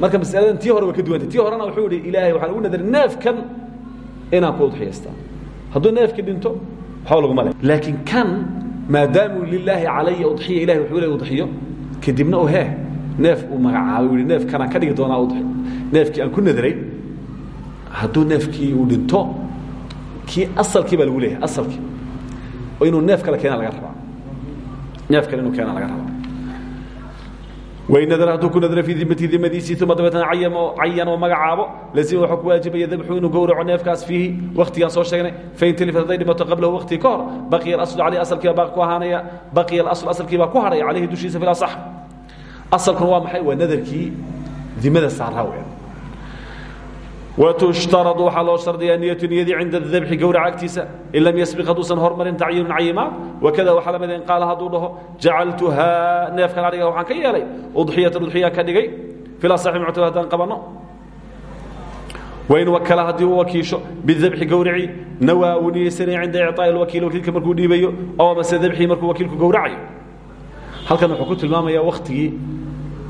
Speaker 1: Marka masaladan tii hore way ka duwantay. Tii horena wuxuu idhi ilaahay waxaan ugu nadari neefkan inaan ku udxiyaystaa hadduu neefkii dhinto waxba laguma le laakiin kan maadaamuu lilaahi calaya udxiya ilahay wuxuu le udxiyo kadibna u hee neef uu magacaabay yihi neefkanaan ka dhigi doonaa neefkii aan ku nadaray hadduu neefkii uu dhinto kii asalkii baa lagu leeyahay asalkii. Oo inuu neef kale keena laga rabaa. Neef kale inuu keena laga rabaa. Waynadar hadduu ku nadra fii dimati dimadiisii uma dabeetana cayamo cayan oo magacaabo lazima waxaa ku waajibaya dabxu inuu gowraco neefkaas fiihi. Waktigaan soo sheegnay fain talifat hadday dhimato qablahu waktii ka hor baqiya alaslu caleyh asalkii baa baaqi ku ahaanaya baqiya alasl asalkii baa ku hadhaya caleyhi dushiisa fil asax asalkuna waa maxay? Waa nadarkii dimada saaraa weeyaan wtushtaradu waxaa loo shardiyaa niyatu niyadii cinda dabxi gowraca agtiisa in lam yasbiq hadduusan hormarin tacyiinun cayimaad. Wakada waxaa la mid in qaala hadduu dhaho jacaltuhaa neefkan adhiga waxaan ka yeelay. Udxiyatan udxiya ka dhigay. Filasaxi muctad haddaan qabanno. Wain wakala haddii uu wakiisho bidabxi gowraci nawaa uu niyeysanaya cinda icطaa'i lwakiil wakiilka markuu dhiibayo oo amase dabxii markuu wakiilku gowracayo halkan wuxuu ku tilmaamayaa wakhtigii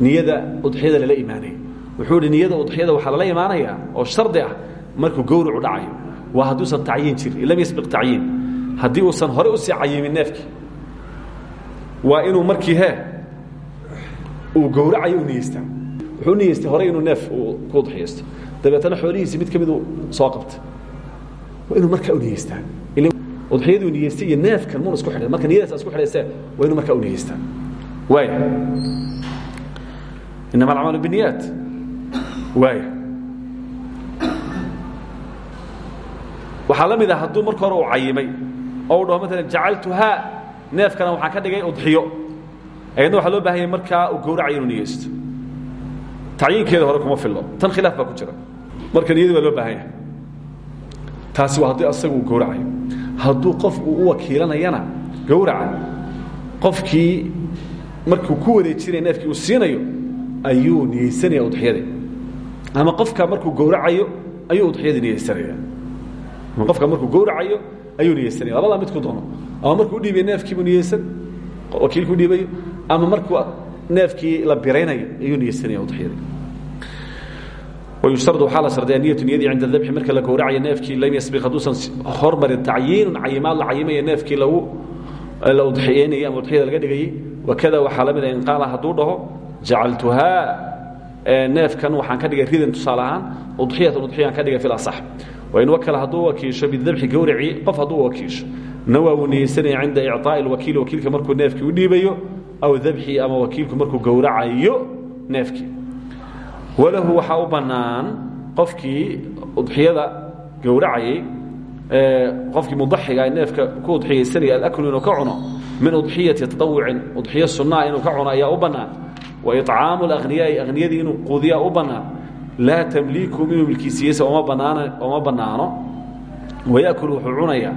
Speaker 1: niyada udxiyada lala imaanayay wuxuu hi niyada udxiyada waxaa lala imaanayaa oo shardi ah markuu gowracu dhacayo. Waa hadduusan tacyiin jirin lam yasbiq tacyiin. Haddii uusan hore u sii cayimin neefkii waa inuu markii hee uu gowracayo u niyeystaa wuxuu niyeystay hore inuu neef ku udxiyaysto. Dabeetana xoolihiisii mid ka miduu soo qabtay. Waa inuu markaa u niyeystaa udxiyaduu niyeystay iyo neefkan muna isku xidhan marka niyadaas isku xidhaysee waa inuu markaa u niyeystaa waaya inama alcamalu biniyaat waaya waxaa la mid ah hadduu marka hore uu cayimay oo u dhaho maalan jacaltuhaa neefkana waxaan ka dhigay udxiyo ayadna waxaa loo baahan yahay markaa uu gowracayo inuu niyeysto tacyiinkeeda hore kuma fillo tan khilaaf baa ku jira marka niyadii baa loo baahan yahay taasi waa haddii asaga uu gowracayo hadduu qof uu u wakiilanayana gowraca qofkii markuu ku wareejinaya neefkii uu siinayo ayuu niyeysanaya udxiyada ama qofka markuu gowracayo ayuu udxiyadii niyeysanaya. Ama qofka markuu gowracayo ayuu niyeysanaya. Labadaa midku doono. Ama markuu udhiibaya neefkiibuu niyeysan wakiilku udhiibayo ama markuu neefkii la biraynayo ayuu niyeysanaya udxiyadii wayushtarad waxaa la shardiyaa niyatu niyadii cinda dabxi marka la gowracayo neefkii lam yasbiq hadduusan hormarin tacyiinun cayimaad la cayimaya neefkii lagu la udxiyeynayay ama udxiyada laga dhigayey wakada waxaa la mid a in qaala hadduu dhaho jacaltuhaa neefkan waxaan ka dhigay ridan tusaale ahaan udxiyatan udxiyaan ka dhigay fil asax wain wakala hadduu wakiisho bidabxi gowraci qof hadduu wakiisho. Nawaa wuu niyeysanaya cinda icطaa'i lwakiil wakiilka markuu neefkii u dhiibayo aw dabxi ama wakiilku markuu gowracayo neefkii. Walahu waxaa u bannaan qofkii udxiyada gowracayay qofkii mudaxiga neefka ku udxiyaysanaya alaklu inuu ka cuno min udxiyati taawucin udxiyo sunnaha inuu ka cuno ayaa u bannaan waicaamu alahniyaai akhniyadii inuu quudiyaa u bannaan laa tamliikuhum inuu milkiisiyeysa oma banaana oma bannaano. Wayakul wuxuu cunayaa.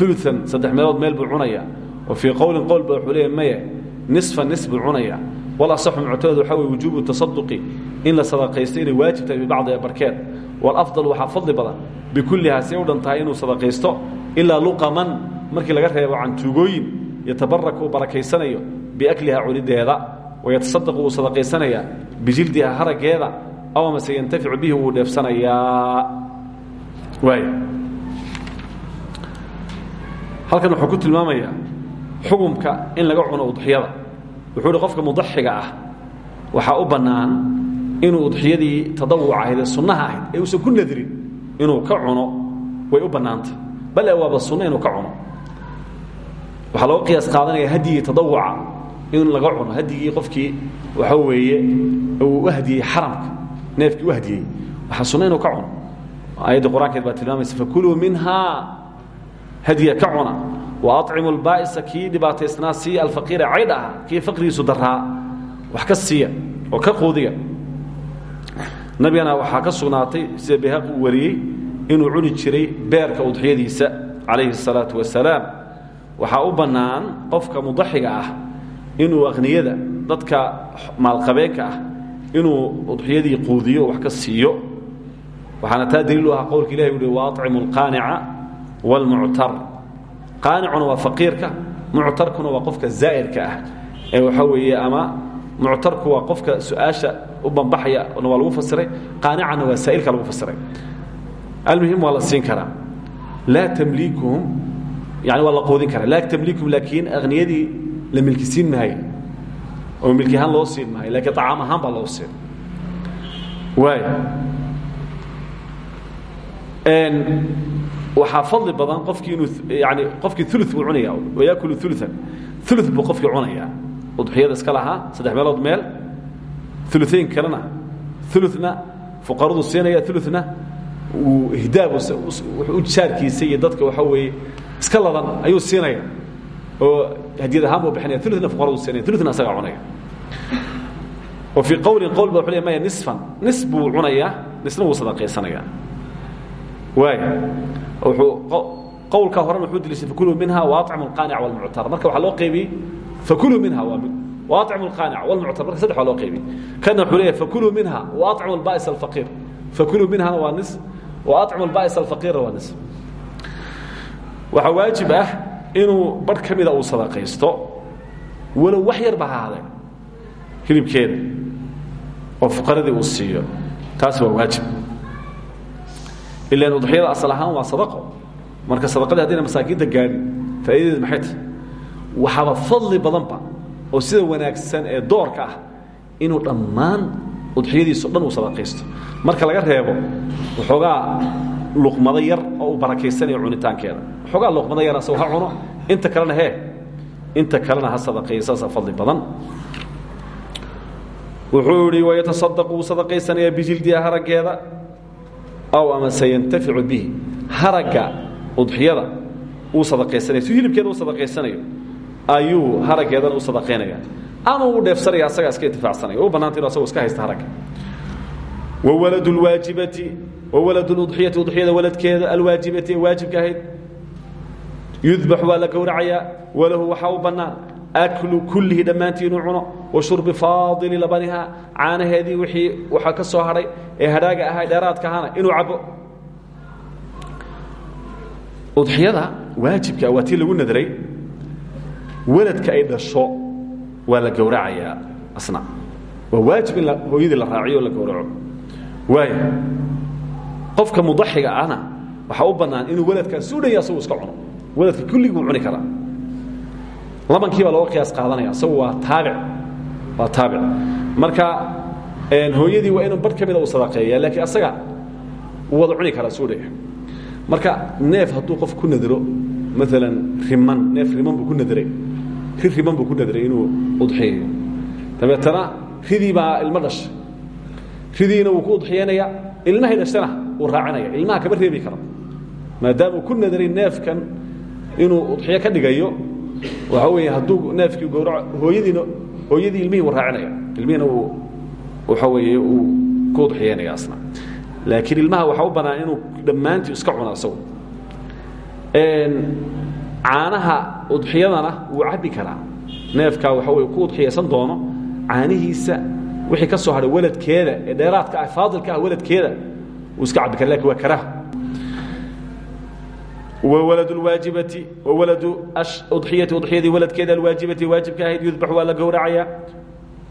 Speaker 1: Uluan saddex meelood meel buu cunayaa. Wa fii qowlin qowl ba wuxuu leeya maye nisfa nis buu cunayaa. Walasaxu muctamad waxaa weye wujuubu tasaduqi in la sadaqaysto inay waajib tahay bibacdi barkeed. Walafdal waxaa fadli badan bikullihaa si u dhan tahay inuu reebo cantuugooyin yatabarak uu barakaysanayo biaklihaa cunideeda wayatasadaqu wuu sadaqaysanayaa bijildiha haraggeeda aw amase yantaficu bihi wuu dheefsanayaa. Waaya halkan wuxuu ku tilmaamayaa xukumka in laga cuno udxiyada. Wuxuu hi qofka mudaxiga ah waxaa u bannaan inuu udxiyadii tadawuca ahayd ee sunnaha ahayd ee uusan ku nadrin inuu ka cuno way u bannaantah bale waaba sunno inuu ka cuno. Waxaa looga qiyaas qaadanaya hadyigii tadawuca in laga cuno hadyigii qofkii waxa weeye uu u hadiyey xaramka neefkii u hadiyey waxaa sunno inuu ka cuno aayadda qur-aankeed baa tilmaamaysa fakuluu minhaa hadya ka cuna waacimuu lbaa'isa kii dhibaataysnaa siiya alfaqiira caydh ah kii faqrigiisu daraa wax ka siiya oo ka quudiya nabigana waxaa ka sugnaatay sida bayhaqi uu wariyey inuu cuni jiray beerka udxiyadiisa calayhi الsalaaةu wasalaam waxaa u bannaan qofka mudaxiga ah inuu akhniyada dadka maalqabeenka ah inuu udxiyadii quudiyo wax ka siiyo waxaana taa daliil u ahaa qowlka ilahi uhi waطcimu اlqaanica wاlmuctar qaanicuna waa faqiirka muctarkuna waa qofka zaa'irka ah ee waxaa weeye ama muctarku waa qofka su-aasha u banbaxaya na waa lagu fasiray qaanicana waa saa'ilka lagu fasiray almuhim waa la siin karaa laa tamliikuhum yani waa la quudin karaa laa tamliikuhum laakiin akhniyadii la milkisiin maayo oo milki ahaan loo siin maayo lakiin acaam ahaan baa loo siin. Waay waxaa fadli badan qofkii inuu yani qofkii ulu buu cunaya wayakulu uluan ulu buu qofkii cunaya udxiyada iska lahaa saddex meelood meel. Uluayn kalena uluna fuqaradu siinaya uluna uu ihdaab u jaarkiisa iyo dadka waxaa weeye iska ladan ayuu siinaya oo hadiyad ahaan buu bixinaya uluna fuqaradu siinaya uluna asagaa cunaya. Wa fii qowlin qowl ba wuxuu leey maya nisfan. Nis buu cunayaa nisna wuu sadaqaysanaya waaya wuxuu qowlkaa horena wuxuu dilisay fakuluu minha waacmu alqaanic walmuctar. Marka waxaa loo qaybiyey fakuluu minha waa mid waacmu alqaanic walmuctar. Marka saddex waa loo qaybiyey kana wuxuu leeyahay fakuluu minha waacmu alba'is alfaqiir. Fakuluu minhana waa nis waacmu alba'is alfaqiirna waa nis waxaa waajib ah inuu barh ka mida uu sadaqaysto walow wax yar ba ha ahaadee hilibkeeda oo fuqaradii uu siiyo taasi waa waajib. Ilan udxiyada asal ahaan waa sadaqo. Marka sadaqadii haddayna masaakiinta gaadhin faa'idadeedu maxay tahay? Waxaaba fadli badanba oo sida wanaagsan ee doorka ah inuu dhammaan udxiyadiiso dhan uu sadaqaysto. Marka laga reebo waxoogaa luqmado yar oo uu barakaysanayo cunitaankeeda. Waxoogaa luqmado yar asagoo ha cuno inta kalena hee inta kalena ha sadaqeeyo saasaa fadli badan. Wuxuu idhi wayatasadaqu wuu sadaqaysanayaa bijildiha haraggeeda aw ama sayantaficu bihi. Haragga udxiyada uu sadaqaysanayo si hilibkeeda u sadaqaysanayo ayuu haraggeedana u sadaqaynaya. Ama uu dheefsanaya asagaa iska intifaacsanaya u bannaanta inu iska haysta haragga. Wawalad lwaajibati wawalad ludxiyati udxiyada waladkeeda alwaajibati ee waajibka ahayd yudbax waa la gowracayaa walahu waxaa u bannaan aklu kullihi dhammaantii inuu cuno wa shurbi faadili labaniha caanaheedii wixii waxaa ka soo hadhay ee hadhaaga ahaa dheeraadka ahaana inuu cabo udxiyada waajibka waa tii lagu nadray weladka ay dhasho waa la gowracayaa asna waa waajib in hooyadii la raaciyo o la gowraco waaya qofka mudaxiga ahna waxaa u bannaan inuu weladkaas u dhanya asagu iska cuno. Weladka kulligii buu cuni karaa. Labankii baa looga qiyaas qaadanaya isagu waa taabic. Waa taabic. Marka hooyadii waa inuu bar ka mida uu sadaqeeya laakiin asaga wuu wada cuni karaa suudhaya marka neef hadduu qof ku nadro maalan riman neef riman buu ku nadray ri riman buu ku nadray inuu udxiyayo dabeetana ridii baa ilmo dhashay. Ridiina wuu ku udxiyanaya ilmahay dhashana wuu raacinaya. Ilmaha kama reebi karo. Maadaamuu ku nadray neefkan inuu udxiyo ka dhigayo waxa weeye hadduu neefkii gowraco hooyadiina hooyadii ilmihii wuu raacinaya. Ilmihiina uu waxa weeye uu ku udxiyanaya asna. Laakiin ilmaha waxaa u bannaan inuu dhammaantii iska cuno isagu. Caanaha udxiyadana wuu cabbi karaa. Neefkaa waxa weye ku udxiyaysan doono caanihiisa wixii ka soo hadhay weladkeeda ee dheeraadka ah faadilka ah weladkeeda iska cabbi kara. Lakin waa karaaha wwalad اwaajibati wawaladu udxiyati udxiyadii waladkeeda alwaajibati waajibka ahayd yudbax waa la gowracaya.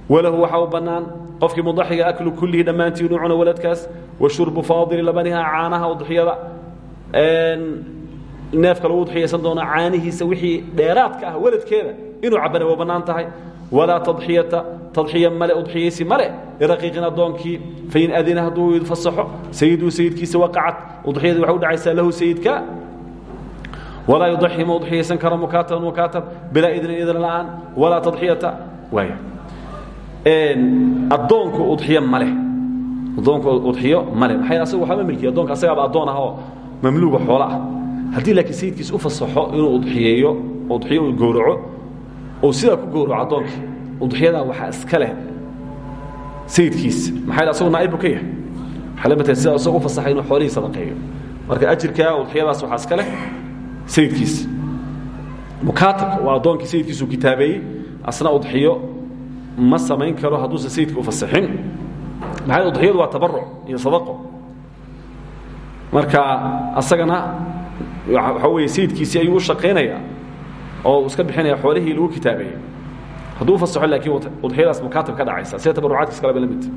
Speaker 1: Walahu waxaa u bannaan qofkii aklu kullihi dhammaantii inuu cuno waladkaas. Wa shurbu faadili labaniha caanaha udxiyada. Neefka lagu udxiyaysan doono caanihiisa wixii dheeraadka ah waladkeeda inuu cabana waa walaa tadxiyata tadxiya male udxiyaysi male liraqiiqin addoonkii fain adina hadduu fasaxo sayiduu sayidkiisa waqacad udxiyadii waxay u dhacaysaa lahu sayidka walaa yudaxi ma udxiyaysan karo mukaataban mukaatab bilaa idnin idin la'aan walaa tadxiyata waaya addoonku udxiyo maleh addoonku udxiyo male maxay asagu waxba ma milkiya addoonka asagaaba addoon ah oo mamluuga xoolo ah haddii laakiin sayidkiis u fasaxo inuu udxiyeeyo udxiyo uu gowraco uu sidaa ku gowraco addoonkii udxiyadaa waxaa iska leh sayidkiisa maxay asagu naa'ib buu ka yahay? La matahay sidaa isagu u fasaxay inuu xoolihii sadaqeeyo. Marka ajirkaa udxiyadaas waxaa iska leh sayidkiisa mukaatabka waa addoonkii sayidkiisuu kitaabeeyey asna udxiyo ma samayn karo hadduusan sayidka u fasixin maxay udxiyadu waa tabaruc iyo sadaqo. Marka asagana waxaa weeye sayidkiisii ayuu u shaqaynayaa oo iska bixinaya xoolihii lagu kitaabeeyey hadduu fasaxo laakiin udxiyadaas mukaatab ka dhacaysa. Sida tabarucaadkiis kaleba la midta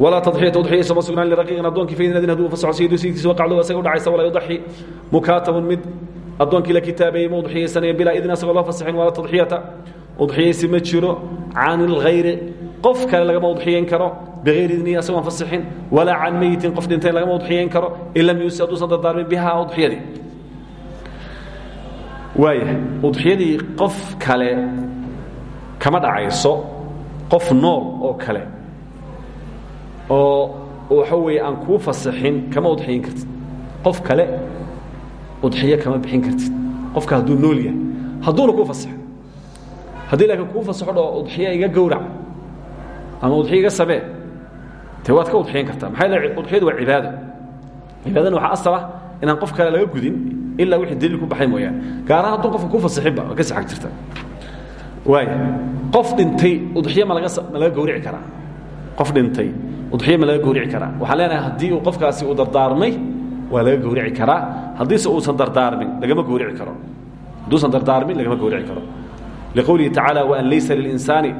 Speaker 1: walaa tadxiyata udxiyaysa ma sugnaan liraqiiqin addoonkii faydinadin haduu fasaxo sayiduu sayidkiisa waqacdu asaga u dhacaysa walaa yudaxi mukaatabun mid. Addoonkii la kitaabeeyey ma udxiyaysanaya bilaa idin asagoo loo fasaxin walaa tadxiyata. Udxiyaysi ma jiro can ilghayri qof kale lagama udxiyayn karo. Bغayr idni asagoon fasixin walaa can meyitin qof dhintayn lagama udxiyayn karo. In lam yuusi hadduusan dardaarmin bihaa udxiyadii waaya udxiyadii qof kale kama dhacayso qof nool oo kale oo waxa weeye aan kuu fasixin kama udxiyan kartid. Qof kale udxiyo kama bixin kartid. Qofka hadduu nool yahay hadduuna kuu fasixin haddii laakiin kuu fasaxo dhoo udxiya iga gowrac ama udxiya iga samee te waad ka udxiyan kartaa. Maxaa yeele udxiyadu waa cibaado. Cibaadana waxaa asal ah inaan qof kale laga gudin ilaa wixii daliil ku baxay mooyaane. Gaarahaan hadduu qofka ku fasixinba waa ka sixag jirta. Waaya qof dhintay udxiyo ma laga ma laga gowrici karaa. Qof dhintay udxiyo ma laga gowrici karaa. Waxaan leenahay haddii uu qofkaasi uu dardaarmay waa laga gowrici karaa. Haddiise uusan dardaarmin lagama gowrici karo. Hadduusan dardaarmin lagama gowrici karo. Liqowlihi tacaala waan laysa lilinsaani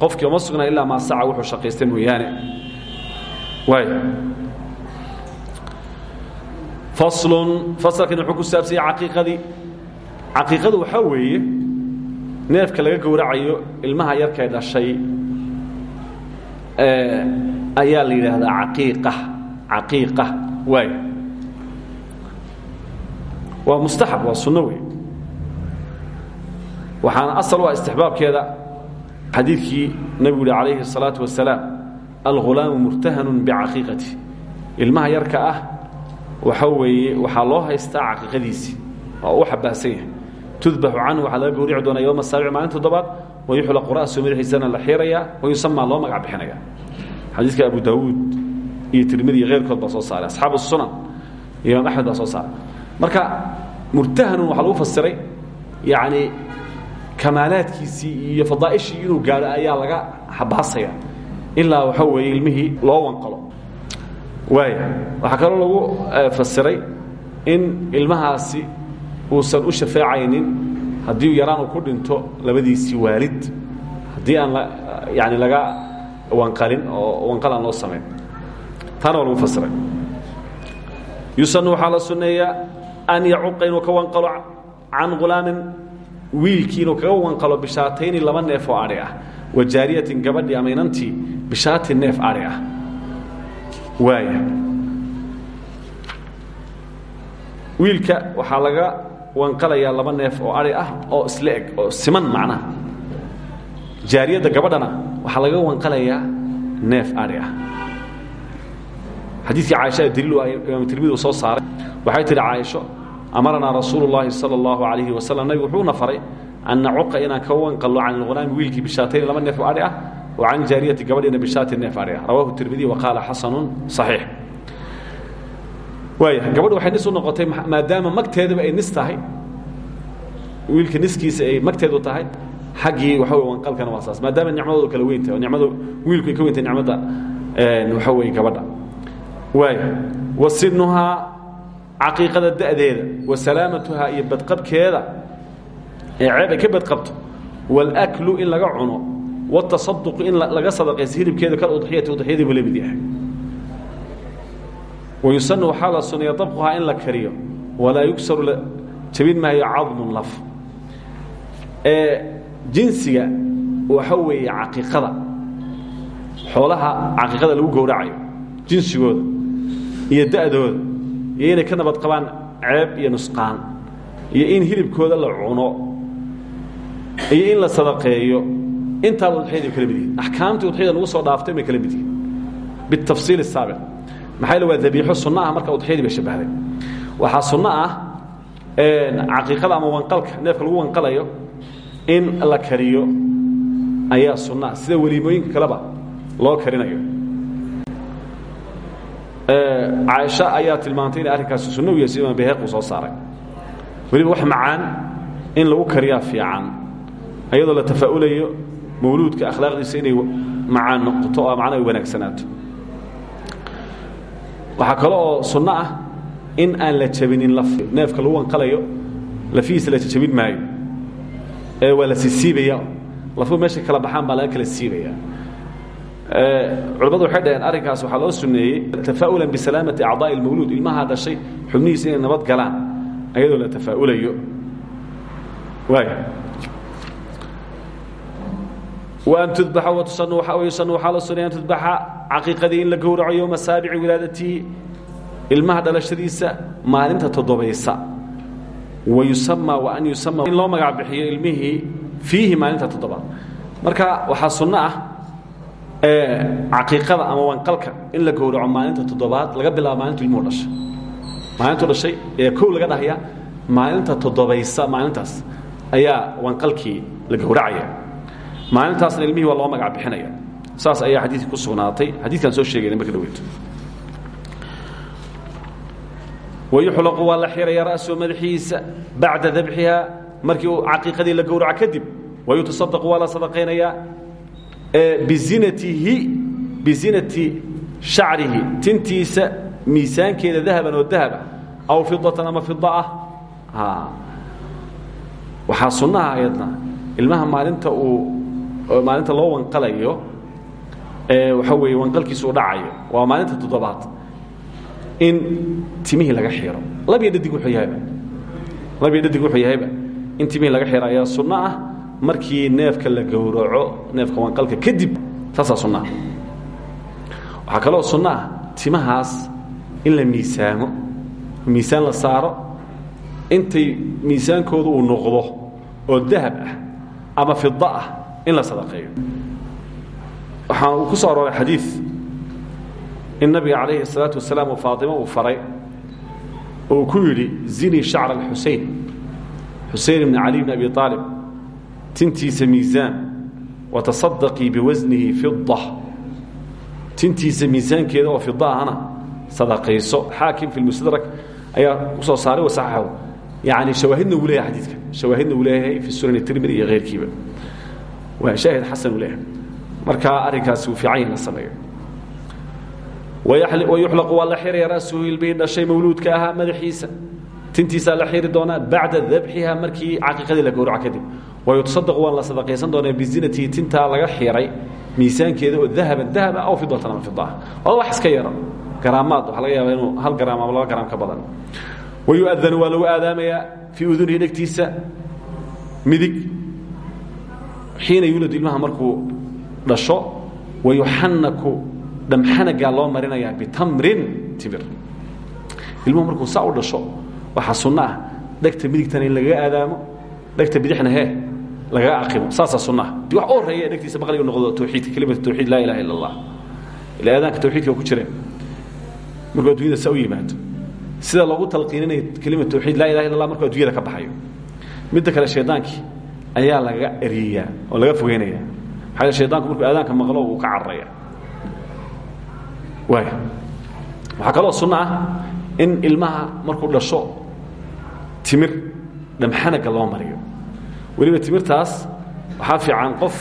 Speaker 1: qofkii uma sugnaa ilaa maa saca wuxuu shaqaystay mooyaane waay. Faslun fasalkan wuxuu ku saabsanya caqiiqadii. Caqiiqadu weeye neefka laga gowracayo ilmaha yarkay dhashay ayaa la yidhaahdaa caqiiqa caqiiqa. Waay. Waa mustaxab waa sunno asal u ah xadiidkii nebigu yihi calayhi الsalaaةu wasalaam alghulaamu murtahanu bicaqiiqati ilmaha yarka ah waxa weeye waxaa loo haystaa caqiiqadiisii waa u xabaasan yahay tudbaxu canhu waxaa laga gowrici doonaa yowma saabic maalinta toddobaad wayuxlaqu ra'su madaxiisana la xirayaa wayusamaa loo magac bixinaya xadiidka abu daawuud iyo tirmidi iyo keyrkood baa soo saaray asxaabu sunan iyo imaam axmed baa soo saaray marka murtahanun waxaa lagu fasiray yacni kamaalaadkiisii iyo fadaa'ishii inuu gaadho ayaa laga xabaasaya ilaa waxa weeye ilmihii loo wanqalo. Waaya waxaa kaloo lagu fasiray in ilmahaasi uusan u shafeecaynin haddii yaraan uu ku dhinto labadiisii waalid. Haddii aan yani laga wanqalin oo wanqal aan loo samayn. Taana waa lagu fasiray. Yusanu waxaa la sunneeyaa an yacuqa inuu ka wanqalo can hulaamin wiilkii inuu kaga wanqalo bishaatayni laba neef oo adhi ah. Wa jaariyatin gabadhii ama inantii bishaati neef adhi ah. Waaya wiilka waxaa laga wanqalayaa laba neef oo adhi ah oo isla eg oo siman macnaha jaariyadda gabadhana waxaa laga wanqalayaa neef adhi ah. Xadiidkii caaisha daliil u ah imaam tirmidi uu soo saaray. Waxay tidhi caaisho amaranaa rasuul laahi sal اlahu alayhi waslm nabig wuxuuna an nacuqa inaan ka wanqallo can lulaami wiilkii bishaatayni laba neef adhi ah o can jaariyati gabadhiina bishaati neef adhi ah. Rawahu tirmidi waqaala xasanu صaxiix waaya gabadhu waxay nis noqotay maadaama magteedaba ay nis tahay niskiisa ay magteedu tahay xaggii waxa wey wanqalkana waa maadaama nicmadoodu kala weyn tahay oo nimada wiilku ay ka waxa wey gabadha. Waaya wasinuhaa caqiiqada da'deeda wa salaamatuhaa iyo badqabkeeda ee ceeb ay ka badqabto wاlaklu in laga cuno wاtasaduqu in laga sadaqaysto hilibkeeda kal udxiyati udxiyadii buu la mid yahay wayusanu waxaa la suneeya dabquhaa in la kariyo walaa yugsaru jabin maayo cadmun laf. Ee jinsiga waxa weeye caqiiqada xoolaha caqiiqada lagu gowracayo jinsigooda iyo da'dooda iyo ka nabad qabaan ceeb iyo nusqaan iyo in hilibkooda la cuno iyo in la sadaqeeyo intaaba udxiyada kala mid yihiin axkaamtii udxiyada nagu soo dhaaftay bay kala mid yihiin bitafsiil saabiq. Maxaa waa dabiixo sunno ah marka udxiyadii bay shabbahday waxaa sunno ah caqiiqada ama wanqalka neefka lagu wanqalayo in la kariyo ayaa sunno ah sida weliimooyinka kaleba loo karinayo caaisha ayaa tilmaantay inay arrinkaasi sunno u yahay si imaam bayhaqi soo saaray. Weliba wax macaan in lagu kariyaa fiican ayadoo la tafaa'ulayo mawluudka akhlaaqdiisa inay macaan noqoto oo macna ay wanaagsanaato. Waxaa kale oo sunno ah in aan la jabinin neefka lagu wanqalayo lafihiisa la jabin maayo. Ee waa la sisiibaya lafuhu meeshay kala baxaan baa laga kala siibaya culamadu waxay dhaheen arrinkaas waxaa loo suneeyey tafaaula bisalaamati acdaa'i اlmawluud ilmahaa dhashay xubnihiisa inay nabad galaan ayadoo la tafaaulayo an tudbaxa wtusan waayusan waxaa la sunaya an tudbaxa caqiiqadii in la gowraco yowma saabici wilaadatii. Ilmaha dhalashadiisa maalinta toddobaysa. Wa yusama wa an yusama in loo magac bixiyo ilmihii fiihi maalinta toddobaad marka waxaa sunno ah caqiiqada ama wanqalka in la gowraco maalinta toddobaad laga bilaabo maalintu ilmuhu dhashay. Maalintu dhashay ee kow laga dhahaya maalinta toddobaysa maalintaas ayaa wanqalkii la gowracaya. Maalintaasna ilmihii waa loo magac bixinaya. Saas ayaa xadiidkii ku sugnaatay. Xadiidkaan soo sheegayna marka dhaweyto wayuxlaqu waa la xiraya ra'suhu madaxiisa bacda dabxiha. Markii uu caqiiqadii la gowraco kadib wayutasadaqu waa la sadaqaynayaa bizinatihi bizinati shacrihi tintiisa miisaankeeda dahaban oo dahaba aw fidatan ama fida ah. Waxaa sunnaha ayadna ilmaha maalinta uu maalinta loo wanqalayo waxa weeye wanqalkiisu u dhacayo. Waa maalinta toddobaad. In timihii laga xiro labiyo dhadig wuxuu yahayba labiyo dhadig wuxuu yahayba in timihii laga xiro ayaa sunno ah markii neefka la gowraco neefka wanqalka kadib taasaa sunnaha waxaa kaloo sunno ah timahaas in la miisaamo miisaan la saaro intay miisaankoodu uu noqdo oo dahab ah ama fida ah in la sadaqeeyo waxaa uu ku soo arooray xadiid in nabiga calayhi الsalaatu wasalaam uu faaطimo uu faray oo uu ku yidhi zinii shacra اlxusein xusein bni cali bni abi aalib tintiisa miisaan. Wataصadaqii biwasnihi fida tintiisa miisaankeeda oo fida ahna sadaqayso. Xaakim fi lmustadrak ayaa ku soo saaray wasaxaxahu yani shawaahidna wuu leeyahay xadiidka. Shawaahidna uu leeyahay fi sunan tirmidi iyo keyrkiiba waa shaahid xasan uu leeyahay. Marka arrinkaasi uu fiican yahin la sameeyo wayuxlaqu waa la xiraya ra'suhu ilbihii dhashay mawluudka ahaa madaxiisa. Tintiisaa la xiri doonaa bacda dabxiha markii caqiiqadii la gowraco kadib wayutasadaqu waan la sadaqaysan doonaa bizinatihi tintaa laga xiray miisaankeeda oo dahaban dahaba aw fidatan ama fidaah waa wax iska yaro. Garaamaad waxaa laga yaabaa inuu hal garaam ama laba garaam ka badan. Wayu'adanu waa lagu aadaamayaa fii udunihi dhegtiisa midig. Xiina yuuladu ilmaha markuu dhasho wayuxanaku dhamxanagaa loo marinayaa bitamrin timir. Ilmuhu markuu saa u dhasho waxaa sunno ah dhegta midigtana in lagaga aadaamo dhegta bidixna hee lagaga aqimo saasaa sunnaah di wax u horreeya ee dhegtiisa maqliga noqdo tawxiidka kelimatu tawxiid laa ilaha illa allah ila aadaanka tawxiidka ku jira. Markuu addunyada saa u yimaado. Sida loogu talqiininayo kelimatu tawxiid laa ilaha illa allah markuu addunyada ka baxayo. Midda kale shaydaankii ayaa lagaga eriyayaa oo laga fogeynaya maxaa yeele shaydaanku markuu aadaanka maqlo uu ka cararaya waaya waxaa kaloo sunno ah in ilmaha markuu dhasho timir dhamxanaga loo mariyo weliba timirtaas waxaa fiican qof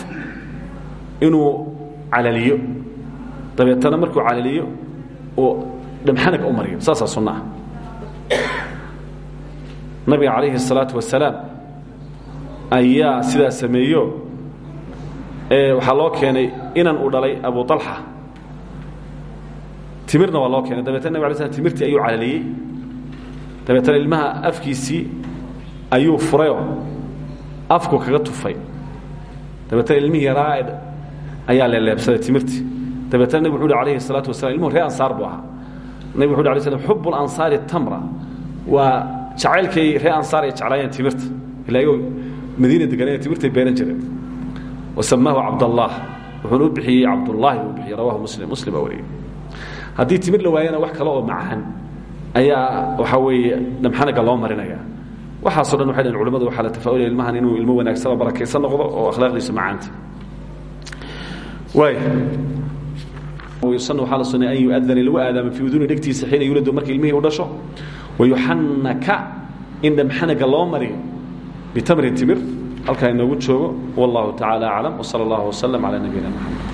Speaker 1: inuu calaliyo dabeetana markuu calaliyo uu dhamxanaga u mariyo saasaa sunno ah nabiga calayhi الsalaatu wasalaam ayaa sidaa sameeyo waxaa loo keenay inan uu dhalay abu طalxa timirna waa loo keenay dabeetna nabg ala sl timirtii ayuu calaliyey dabeetana ilmaha afkiisii ayuu furayoo afku kaga tufay. Dabeetna ilmihii yaraa ayaa leeleebsaday timirtii dabeetna nabig wuxu uhi alayhi salaatu waslam ilmuhu ree ansaar buu ahaa. Nabig wuxu uhi alay slam tamra. Waa jacaylkay ree ansaar ay jeclaayeen timirta ila ayagoo madiina deganayeen beeran jireen wa samaahu cabdallaah wuxuuna u bixiyey cabdullaahi buu rawahu muslim. Muslim baa wariyey. Timir la waayana wax kale oo macan ayaa waxaa weeye dhamxanaga loo marinayaa waxaaso dhan waxay dhaheen culimadu waxaa la tafaa'ulaya ilmahan inuu ilmo wanaagsan oo barakaysan noqdo oo akhlaaqdiisu macaanta. Waaya wayusan waxaa la sunnaya an yu'adana lagu aadaamo fii uduni dhegtiisa xiina yuladu marka ilmihii u dhasho. Wayuxannaka in dhamxanaga loo mariyo bitamrin timir. Halkaa inoogu joogo. Wallahu tacaala aclam wsala allah waslm calaa nabiyina mxamed